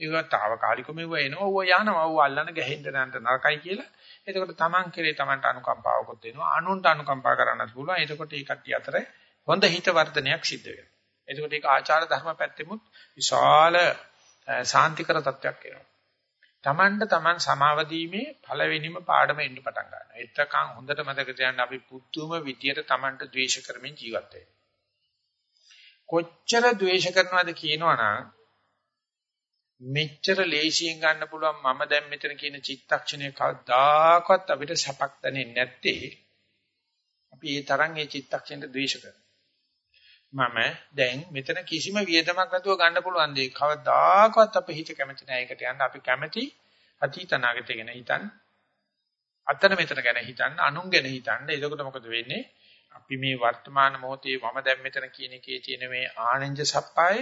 ඒක తాවකාලිකව මෙව එනවා ඌ යනවා ඌ අල්ලන ගැහෙන්න නැන්ට නරකයි කියලා. එතකොට Taman කෙරේ Tamanට අනුකම්පාවකුත් දෙනවා අනුන්ට අනුකම්පා කරන්නත් පුළුවන්. එතකොට ඒ කට්ටිය අතර හොඳ හිත වර්ධනයක් සිද්ධ වෙනවා. එතකොට ඒක ආචාර ධර්ම පැත්තෙමුත් විශාල සාන්තිකර තත්වයක් එනවා. Tamanට Taman සමාව දීමේ පළවෙනිම පාඩම එන්න පටන් ගන්නවා. එතකන් හොඳට මතක තියාගන්න අපි පුදුම විදියට Tamanට ද්වේෂ කරමින් ජීවත් කොච්චර ද්වේෂ කරනවද කියනවනම් මෙච්චර ලේසියෙන් ගන්න පුළුවන් මම දැන් මෙතන කියන චිත්තක්ෂණය කවදාකවත් අපිට සැපක් දැනෙන්නේ නැත්තේ. අපි ඒ තරම් ඒ චිත්තක්ෂණයට ද්වේෂ කරනවා. මම දැන් මෙතන කිසිම වියදමක් නැතුව ගන්න පුළුවන් දේ කවදාකවත් අපේ හිත කැමති නැහැ. ඒකට යන්න අපි කැමති අතීත අනාගතය ගැන හිතන්න. අතන මෙතන ගැන හිතන්න අනුන් ගැන හිතන්න. එතකොට මොකද වෙන්නේ? අපි මේ වර්තමාන මොහොතේ මම දැන් මෙතන කියන එකේ තියෙන මේ ආනන්ජ සප්පාය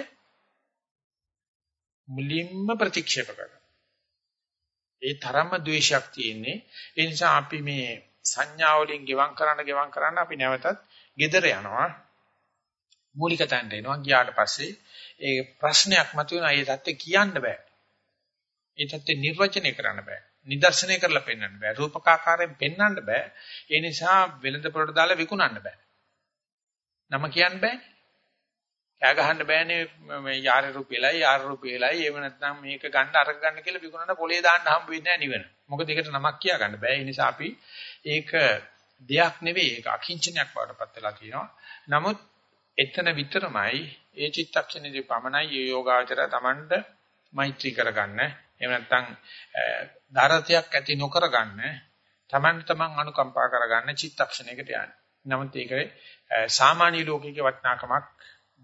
මුලින්ම ප්‍රතික්ෂේප කරනවා. ඒ තරම්ම ද්වේෂයක් තියෙන්නේ. ඒ නිසා අපි මේ සංඥා වලින් ගෙවම් කරන්න ගෙවම් කරන්න අපි නැවතත් gedara යනවා. මූලික තැනට එනවා ගියාට පස්සේ ඒ ප්‍රශ්නයක් මතුවෙනවා ඒ தත්ත්වය කියන්න බෑ ඒ தත්ත්වය නිර්වචනය කරන්න බෑ නිදර්ශනය කරලා පෙන්වන්න බෑ. රූපකාකාරයෙන් පෙන්වන්න බෑ. ඒ නිසා වෙළඳ පොළට දාලා විකුණන්න බෑ. නම කියන්න බෑනේ. කෑ ගහන්න බෑනේ මේ යාර රුපියලයි යාර රුපියලයි එහෙම නැත්නම් මේක ගන්න අරක ගන්න කියලා විකුණන්න පොලේ දාන්න හම්බ වෙන්නේ නැහැ නිවන. මොකද ඒකට නමක් කියා ගන්න බෑ. ඒ නිසා අපි ඒක දෙයක් නෙවෙයි ඒක අකිංචනයක් බවටපත් වෙලා තියෙනවා. නමුත් එතන විතරමයි ඒ චිත්තක්ෂණයේදී පමණයි මේ යෝගාචරය Tamanට මෛත්‍රී කරගන්න. එහෙම නැත්නම් ධාරතයක් ඇති නොකරගන්න. Taman තමන් අනුකම්පා කරගන්න චිත්තක්ෂණයකට යන්නේ. නමුත් ඒකේ සාමාන්‍ය ලෝකිකේ වටිනාකමක්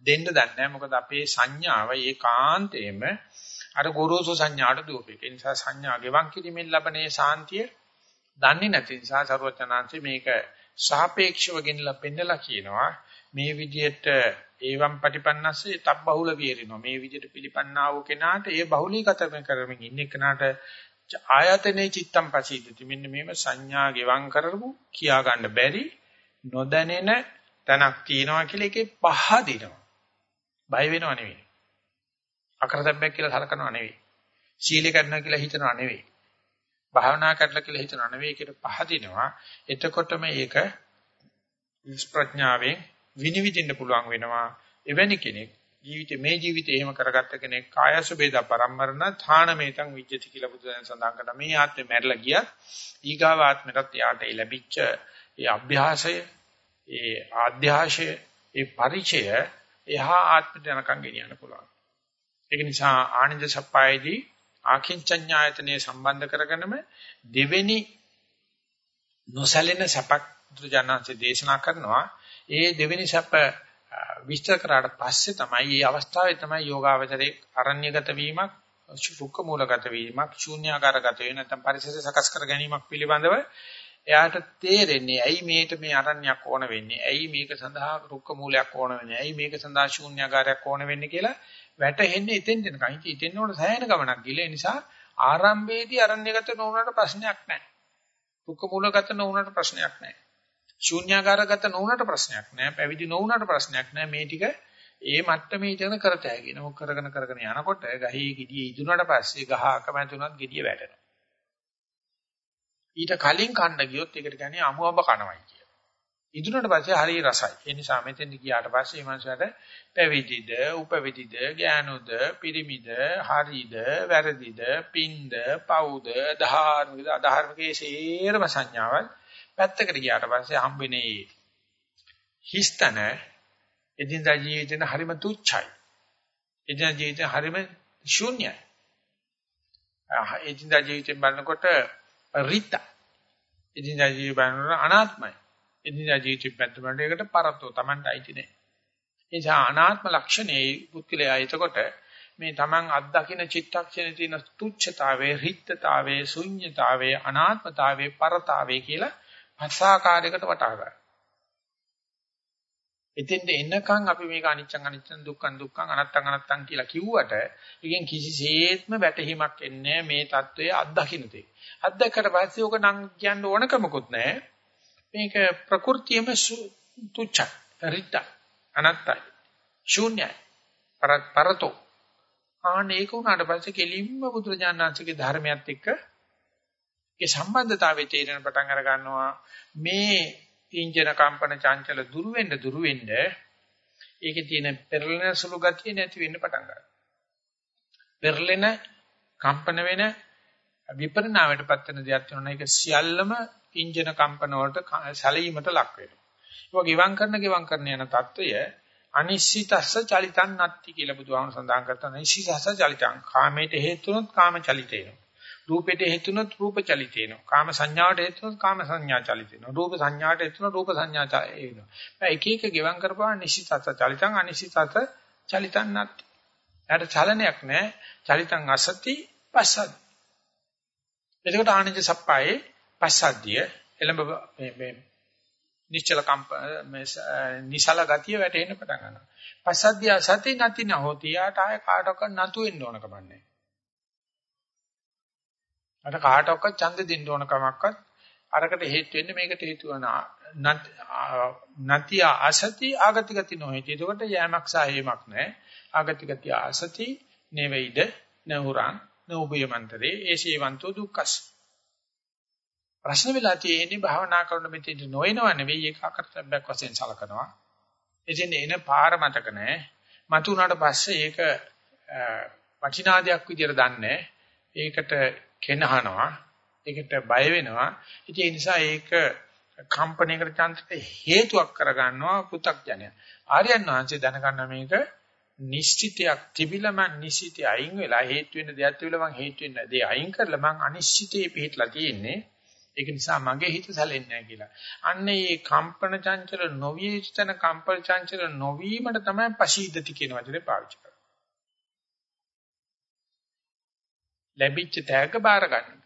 දෙන්න දන්නේ නැහැ. මොකද අපේ සංඥාව ඒකාන්තයෙන්ම අර ගොරෝසු සංඥාට දුවපේක. ඒ නිසා සංඥා ගෙවන් කිරීමෙන් ලබනේ සාන්තිය දන්නේ නැති නිසා සර්වඥාන්සේ මේක සාපේක්ෂව ගෙනලා පෙන්නලා කියනවා මේ විදිහට ඒවම් පටිපන්නස්සේ තබ්බහුල විහෙරිනවා. මේ විදිහට පිළිපන්නා වූ කෙනාට ඒ බහුලීගත කරමින් ඉන්න කෙනාට ආයතනේ චිත්තම් පසීදති. මෙන්න මේව සංඥා ගෙවම් කරමු කියා ගන්න බැරි නොදැනෙන තැනක් තියෙනවා කියලා එකේ පහදිනවා බය වෙනව නෙවෙයි. අකරතැබ්බයක් කියලා සලකනව නෙවෙයි. සීලය කරනවා කියලා හිතනව නෙවෙයි. භාවනා කරලා කියලා හිතනව නෙවෙයි ඒකට පහදිනවා එතකොටම ඒක ප්‍රඥාවෙන් විනිවිදින්න පුළුවන් වෙනවා. එවැනි කෙනෙක් ජීවිතේ මේ ජීවිතේ එහෙම කරගත්ත කෙනෙක් කායස බේද පරම්මරණ ථානමේතං විජ්ජති කියලා බුදුදහම සඳහන් කරනවා. මේ ආත්මේ මැරලා ගියත් ඊගාව ආත්මයටත් යාට ලැබිච්ච ඒ අභ්‍යාසය ඒ ආධ්‍යාශය ඒ පරිචය එහා ආත්මට යනකම් ගෙනියන්න පුළුවන්. ඒක නිසා ආනන්ද සප්පායේදී ආකින්චඤ්ඤායතනයේ සම්බන්ධ කරගෙනම දෙවෙනි නොසැලෙන සපක් බුදුජානන්සේ දේශනා කරනවා. ඒ දෙවෙනි සැප විස්තර කරාට පස්සේ තමයි මේ අවස්ථාවේ තමයි යෝගාවචරයේ අරණ්‍යගත වීමක්, රුක්ක මූලගත වීමක්, ශූන්‍යාකාරගත වීම නැත්නම් පරිසරය සකස් කර ගැනීමක් පිළිබඳව එයාට තේරෙන්නේ ඇයි මේට මේ අරණ්‍යයක් ඕන වෙන්නේ? ඇයි මේක සඳහා රුක්ක මූලයක් ඕන වෙන්නේ? ඇයි මේක සඳහා ශූන්‍යාකාරයක් ඕන වෙන්නේ කියලා වැටහෙන්නේ එතෙන් දෙනකන්. ඉතින් එතෙන් උන සෑහෙන ගමනක් ගිහලා ඒ නිසා ආරම්භයේදී අරණ්‍යගත නොවුනට ප්‍රශ්නයක් නැහැ. රුක්ක මූලගත නොවුනට ප්‍රශ්නයක් නැහැ. ශූන්‍යාකාරගත නොවුනට ප්‍රශ්නයක් නෑ පැවිදි නොවුනට ප්‍රශ්නයක් නෑ. මේ ටික ඒ මට්ටමේ ඉඳන් කරත හැකි නමුත් කරගෙන කරගෙන යනකොට ගහේ ගෙඩිය ඉදුණාට පස්සේ ගහ අකමැතුණත් ගෙඩිය වැටෙනවා. ඊට කලින් කන්න ගියොත් ඒකට කියන්නේ අමුඹ කනවයි කියලා. ඉදුණාට පස්සේ හරි රසයි. ඒ නිසා මෙතෙන් ගියාට පස්සේ මේ මනසට පැවිදිද උපවිදිද ඥානොද පිරිමිද හරිද වැරදිද පින්ද පවුද ධාර්මිකද අධාර්මිකයේ සේරම සංඥාවල් පැත්තකට ගියාට පස්සේ හම්බෙන්නේ හිස්තන එදිනදා ජීවිතේන හරිම තුච්චයි. එදිනදා ජීවිතේ හරිම ශූන්‍යයි. එදිනදා ජීවිතෙන් බලනකොට රිත. එදිනදා ජීවිතේ බලනකොට අනාත්මයි. එදිනදා ජීවිතෙන් පැත්තකට ඒකට පරතෝ Tamanට අයිති නෑ. ඒ නිසා අනාත්ම ලක්ෂණේ පුත්කලයා එතකොට මේ Taman අත්දකින්න චිත්තක්ෂණේ තියෙන තුච්ඡතාවයේ රිත්තතාවයේ ශුන්්‍යතාවයේ අනාත්මතාවයේ පරතාවයේ කියලා අසාකාරයකට වටා ගන්න. එතෙන්ට එනකන් අපි මේක අනිච්චං අනිච්චං දුක්ඛං දුක්ඛං අනත්තං අනත්තං කියලා කිව්වට ඉගෙන් කිසිසේත්ම වැටහිමක් එන්නේ මේ தત્ත්වයේ අත්දකින්න තේ. අත්දැකකට පස්සේ ඕක නම් කියන්න ඕනකමකුත් නැහැ. මේක ප්‍රകൃතියම තුච්ච රිට අනත්තයි. ශූන්‍යයි. පරතෝ. ආන ඒක උනාට පස්සේ කෙලින්ම බුදුරජාණන් වහන්සේගේ ධර්මයත් එක්ක ඒ සම්බන්ධතාවය තේරෙන පටන් අර ගන්නවා මේ ඉන්ජන කම්පන චංචල දුරු වෙන්න දුරු වෙන්න ඒකේ තියෙන පෙරලෙන සුළු ගතිය නැති වෙන්න පටන් ගන්නවා. පෙරලෙන කම්පන වෙන විපරණාවට පත් වෙන දෙයක් වෙනවා. ඒක සියල්ලම ඉන්ජන කම්පන වලට සැලීමට ලක් වෙනවා. ඒක ගිවං කරන ගිවං කරන යන తত্ত্বය අනිශ්චිතස්ස චලිතං නත්ති කියලා බුදුහාම සඳහන් කරනවා. නිශ්චිතස්ස චලිතං කාමයට හේතුනොත් කාම චලිතේනවා. රූපෙට හේතුනොත් රූප චලිත වෙනවා. කාම සංඥාවට හේතුනොත් කාම සංඥා චලිත වෙනවා. රූප සංඥාට හේතුනොත් රූප සංඥා චලිත වෙනවා. එක එක ගෙවම් කරපුවා නිශ්චිතත චලිතං අනිශ්චිතත චලිතං නැත්. එයාට චලනයක් නැහැ. චලිතං අසති පස්සද්ද. එතකොට ආනන්ද සප්පායේ පස්සද්ධිය එළඹ මේ මේ නිශ්චල කම්ප මේ නිසල ගතිය වැටෙන්න පටන් ගන්නවා. පස්සද්ධිය සති නැති නැහොතිය ආට ආය කාටවත් නතු වෙන්න ඕන කමන්නේ. අර කාටවත් ඡන්ද දෙන්න ඕන කමක්වත් අරකට හේතු වෙන්නේ මේකට හේතු වෙන නැති අසති ආගති ගති නොහෙති. එතකොට යෑමක් සහ හේමක් නැහැ. ආගති ගති අසති නෙවෙයිද නහුරං නෝබයමන්තරේ ඒසේවන්තෝ දුක්ඛස්. ප්‍රශ්න වෙලා තියෙන්නේ භාවනා කරන මෙතෙන්ට නොයනව නෙවෙයි ඒක අකර්තව්‍යයක් වශයෙන් සලකනවා. එදින එන පාර මතක නැහැ. මතු උනාට පස්සේ ඒක වටිනාදයක් විදියට දන්නේ. ඒකට කෙනහනවා. ඒකට බය වෙනවා. ඉතින් ඒ නිසා ඒක කම්පණයකට චන්ද්‍රට හේතුවක් කරගන්නවා පෘ탁ජනය ආර්යයන් වහන්සේ දැනගන්න මේක නිශ්චිතයක්. තිබිලා මං නිශ්චිතය අයින් වෙලා හේතු වෙන දෙයක් තිබිලා මං හේතු වෙන දේ අයින් කරලා මං අනිශ්චිතයේ පිටලා තියෙන්නේ. ඒක නිසා මගේ හිත සැලෙන්නේ නැහැ කියලා. අන්න ඒ කම්පන චංචල නොවිය යුතු තැන කම්පන චංචල නොවීමට තමයි පශීදති කියන වචනේ පාවිච්චි කරන්නේ. ලැබිච්ච තෑග්ග බාර ගන්න.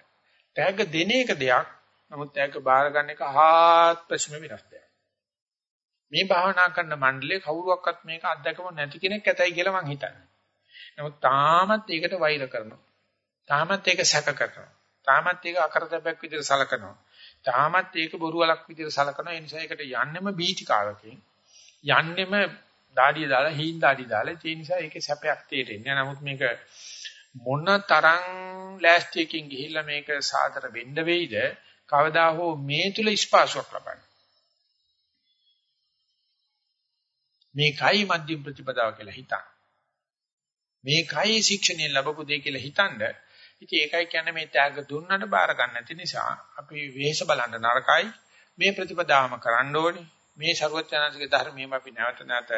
තෑග්ග දෙන එක දෙයක්. නමුත් තෑග්ග බාර ගන්න එක ආත්පසම වෙනස් දෙයක්. මේ භාවනා කරන මණ්ඩලයේ කවුරුවක්වත් මේක අත්දැකම නැති කෙනෙක් ඇතයි කියලා මං හිතන්නේ. නමුත් තාමත් ඒකට වෛර කරනවා. තාමත් ඒක සැක කරනවා. තාමත් ඒක අකරතැබ්බක් විදිහට සලකනවා. තාමත් ඒක බොරුවලක් විදිහට සලකනවා. ඒ නිසා ඒකට යන්නෙම බීචිකාවකින් යන්නෙම දාඩිය දාලා හීන් දාඩිය දාලා ඒ නිසා ඒකේ සැපයක් තේරෙන්නේ. නමුත් මේක මොන තරම් ලෑස්තියකින් ගිහිල්ලා මේක සාදර වෙන්න වෙයිද කවදා හෝ මේ තුල ස්පාසුවක් ලබන්නේ. මේකයි මධ්‍යම ප්‍රතිපදාව කියලා හිතන්න. මේකයි ශික්ෂණය ලැබපු දෙය කියලා හිතනද ඉතින් ඒකයි කියන්නේ මේ ත්‍යාග දුන්නට බාර ගන්න නැති නිසා අපි වෙහෙස බලන්න නරකයි මේ ප්‍රතිපදාවම කරන්න ඕනේ මේ ਸਰවඥාන්සේගේ ධර්මයේම අපි නැවත නැවත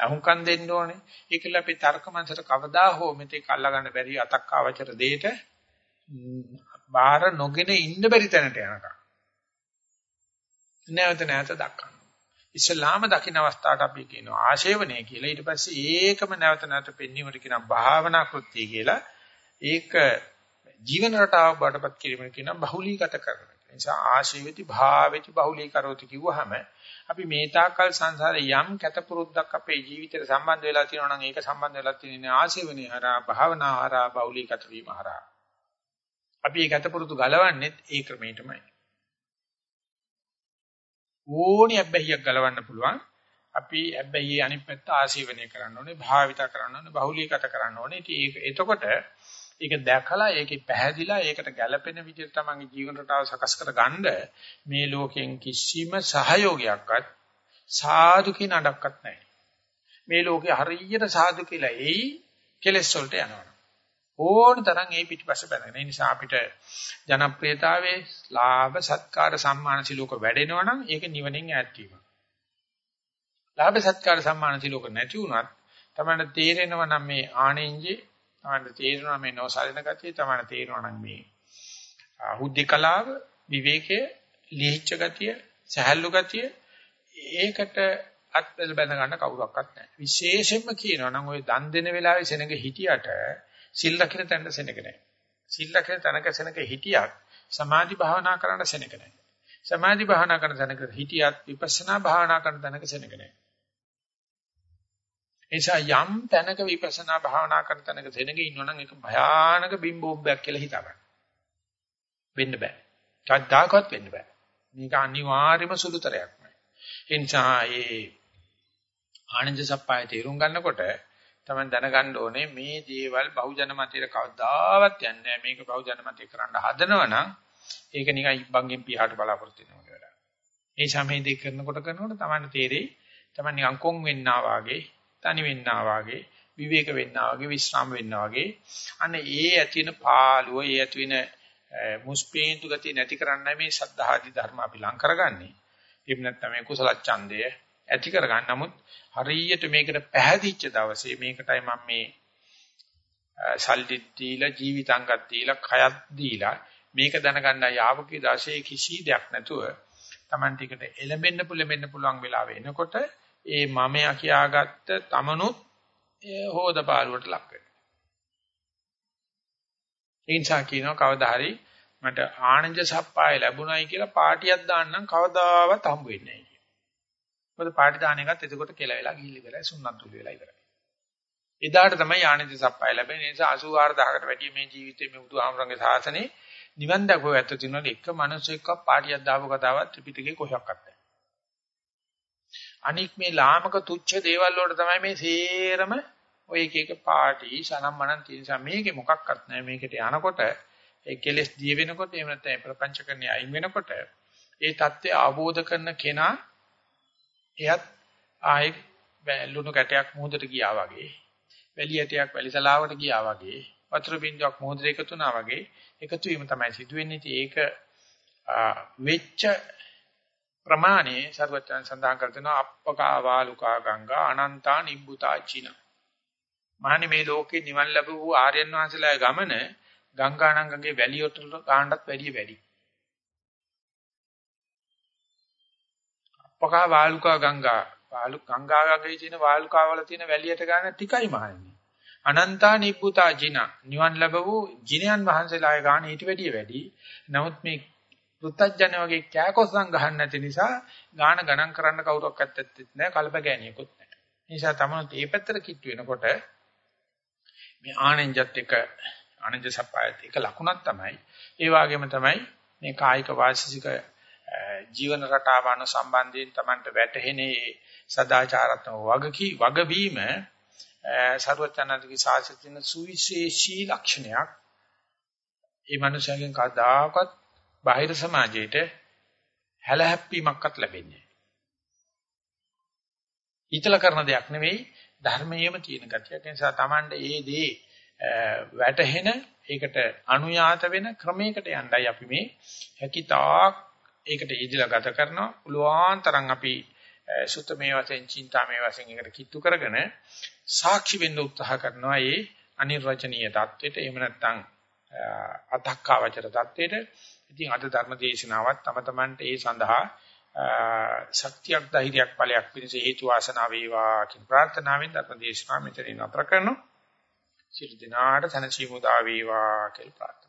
අහුම්කම් දෙන්න ඕනේ. ඒකල අපි තර්ක මනසට කවදා හෝ මෙතේ කල්ලා ගන්න බැරි අතක් ආවචර දෙයට බාර නොගෙන ඉන්න බැරි තැනට යනකම්. නැවත නැවත දක්වන්න. ඉස්ලාම දකින්න අවස්ථාවට අපි කියනවා ආශේවනය කියලා. ඊට පස්සේ ඒකම නැවත නැවත පෙන්වීමට කියනවා භාවනා කෘත්‍ය කියලා. ඒක ජීවන රටාවක් බාටපත් කිරීම කියන බහුලීගත කරන. ඒ නිසා ආශීවිති භාවෙති බහුලීකරෝති කිව්වහම අපි මේ තාකල් සංසාරේ යම් කැතපුරුද්දක් අපේ ජීවිතේට සම්බන්ධ වෙලා තියෙනවා නම් ඒක සම්බන්ධ වෙලා තියෙන්නේ ආශීවනේ හරහා භාවනා හරහා බහුලීගත වීම හරහා. අපි ඒ කැතපුරුදු ගලවන්නේ ඒ ක්‍රමයටමයි. ඕනි අබ්බැහියක් ගලවන්න පුළුවන්. අපි හැබැයි අනිත් පැත්ත ආශීවනය කරන්න ඕනේ, භාවිත කරන්න ඕනේ, බහුලීගත කරන්න ඕනේ. ඉතින් ඒක එතකොට ඒක දැකලා ඒකේ පැහැදිලා ඒකට ගැළපෙන විදිහට තමන්ගේ ජීවන රටාව සකස් කරගන්න මේ ලෝකෙන් කිසිම සහයෝගයක්වත් සාදු කියන අඩක්වත් නැහැ. මේ ලෝකේ හරියට සාදු කියලා එයි කෙලස් වලට යනවා. ඕන තරම් ඒ පිටිපස්ස බැලගෙන. ඒ නිසා අපිට ජනප්‍රියතාවයේ ලාභ සත්කාර සම්මාන සිලෝක වැඩෙනවා නම් ඒක නිවනින් ඈත් වීම. ලාභ සත්කාර සම්මාන සිලෝක නැති වුණත් තමයි තේරෙනවා නම් මේ ආනෙන්ජේ තමන්ට තේරෙනවා මේ නොසලින ගතිය තමන්ට තේරෙනවා නම් මේ හුද්ධිකලාව විවේකයේ ලිහිච්ඡ ගතිය සහැල්ලු ගතිය ඒකට අත්වල බැඳ ගන්න කවුරක්වත් නැහැ. විශේෂයෙන්ම කියනවා නම් ওই දන් දෙන වෙලාවේ සෙනඟ හිටියට සිල් රකින්න තැනට සෙනඟ නැහැ. සිල් රකින්න තැනක සෙනඟ හිටියත් සමාධි භාවනා කරන්න සෙනඟ නැහැ. සමාධි භාවනා කරන තැනක හිටියත් විපස්සනා භාවනා කරන තැනක සෙනඟ නැහැ. නිසා යම් තැනක විපස්සනා භාවනා කරන තැනක සෙනග ඉන්නවනම් ඒක භයානක බිම්බෝබ්බයක් කියලා හිතා ගන්න. වෙන්න බෑ. කවදාකවත් වෙන්න බෑ. මේක අනිවාර්යම සුළුතරයක් නෑ. ඒ නිසා ඒ ආනන්ද සප්පාය තේරුම් ගන්නකොට තමයි දැනගන්න ඕනේ මේ දේවල් බහුජන මතයට කවදාවත් යන්නේ නෑ. මේක බහුජන මතය කරන්න හදනවනම් ඒක නිකන් ඉබ්බන්ගෙන් පියාට බලාපොරොත්තු වෙනවා වගේ වැඩක්. ඒ සමේ දෙක කරනකොට කරනකොට තමයි තේරෙයි තමයි නිකන් කොන් වෙන්නා වාගේ තනි වෙන්නා වාගේ විවේක වෙන්නා වගේ විශ්‍රාම වෙන්නා වගේ. අන්න ඒ ඇති වෙන පාළුව ඒ ඇති වෙන මුස්පීන්තු ගතිය නැති කරන්නයි මේ සද්ධාදී ධර්ම අපි ලං කරගන්නේ. එහෙම නැත්නම් මේ කුසල ඡන්දය ඇති කරගන්න. නමුත් හරියට මේකට පැහැදිච්ච දවසේ මේකටයි මම මේ සල්ලි දීලා ජීවිතංගත් දීලා කයත් දීලා මේක දැනගන්න යාවකේ දශේ කිසි දෙයක් නැතුව Taman ටිකට එළඹෙන්න පුළුවෙන්න පුළුවන් වෙලාව එනකොට ඒ මමයා කියාගත්ත තමනුත් හොදපාලුවට ලක් වෙනවා. ඒ නිසා කියනවා කවදා හරි මට ආනන්ද සප්පාය ලැබුණයි කියලා පාටියක් දාන්නම් කවදාවත් හම්බ වෙන්නේ නැහැ කියලා. මොකද පාටි දාන එකත් එතකොට කියලා වෙලා ගිහිල්ලා ඉවරයි සුන්නත් තුල වෙලා ඉවරයි. එදාට තමයි ආනන්ද සප්පාය ලැබෙන්නේ. ඒ නිසා 84000කට වැඩි මේ ජීවිතේ මේ බුදුහාමරංගේ සාසනේ නිවන් දක්ව ඇත්ත තියෙනවා එක මිනිසෙක්ව පාටියක් දාපු කතාවක් ත්‍රිපිටකේ කොහොක්වත් නැහැ. අනික් මේ ලාමක තුච්ඡ දේවල් වලට තමයි මේ සේරම ඔය එක එක පාටි සනම්මනන් තියෙන නිසා මේකේ මොකක්වත් නැහැ මේකට යනකොට ඒ කෙලස් දිය වෙනකොට එහෙම නැත්නම් ප්‍රපංචකරණේ අයින් වෙනකොට ඒ தත්ත්වය අවබෝධ කරන කෙනා එයත් ආයේ ලුණු කැටයක් මුහුදට ගියා වගේ වැලි ඇටයක් වැලිසලාවට ගියා වගේ වතුර බින්දුවක් මුහුදට එකතු වුණා වගේ එකතු වීම තමයි සිදුවෙන්නේ. ඒක වෙච්ච ප්‍රමාණේ සර්වචන් සඳහන් කර දෙනවා අප්පකා වාලුකා ගංගා අනන්තා නිබ්බුතා චින. මානේ මේ ලෝකේ නිවන් ලැබුවු ආර්යයන් වහන්සේලාගේ ගමන ගංගානංගගේ වැලියට ගානටත් වැඩිය වැඩි. අපකා වාලුකා ගංගා වාලු ගංගාගේ තියෙන වාලුකාවල තියෙන වැලියට ගාන ටිකයි මහන්නේ. අනන්තා නිබ්බුතා ජින නිවන් ලැබවූ ජිනයන් වහන්සේලාගේ ගාන ඊට වැඩිය වැඩි. නමුත් මේ පුත්තජන වගේ කෑකොස්සන් ගහන්න නැති නිසා ගාන ගණන් කරන්න කවුරක්වත් ඇත්තෙත් නැහැ කල්ප ගෑණියකුත් නැහැ. ඒ නිසා තමයි මේ පැත්තට කිට්ටු වෙනකොට මේ ආනෙන්ජත් එක ආනෙන්ජ සප්පායත් එක ලකුණක් තමයි. ඒ වගේම තමයි මේ කායික වාචික ජීවන රටාව අනු සම්බන්ධයෙන් Tamanට වැටහෙනේ සදාචාරාත්මක වගකී වගවීම සර්වඥාන්තිගේ සාසිතින සුවිශේෂී ලක්ෂණයක්. ඒ මනුස්සයගෙන් කවදාකවත් බාහිර සමාජයට හැලහැප්පීමක්වත් ලැබෙන්නේ නැහැ. ඊතල කරන දෙයක් නෙවෙයි ධර්මයේම තියෙන ගතියක්. ඒ නිසා Tamande ඒ දේ වැටහෙන ඒකට අනුයාත වෙන ක්‍රමයකට යන්නයි අපි මේ හැකිතාක් ඒකට යෙදিলা ගත කරනවා. පුළුවන් තරම් අපි සුත්ත මේ වශයෙන්, චින්තා මේ වශයෙන් ඒකට කිට්ටු කරගෙන සාක්ෂි වෙන්න උත්සාහ කරනවා. ඒ අනිර්වචනීය தത്വෙට එහෙම නැත්නම් අතක්කාවචර தത്വෙට ඉතින් අද ධර්ම දේශනාවත් තම තමන්ට ඒ සඳහා ශක්තියක් ධෛර්යයක් ඵලයක් පිණිස හේතු වාසනා වේවා කියන ප්‍රාර්ථනාවෙන් ධර්ම දේශනාව මෙතනින් අතර කරනවා. සියලු දිනාට සනසීමු දා වේවා කියලා ප්‍රාර්ථනා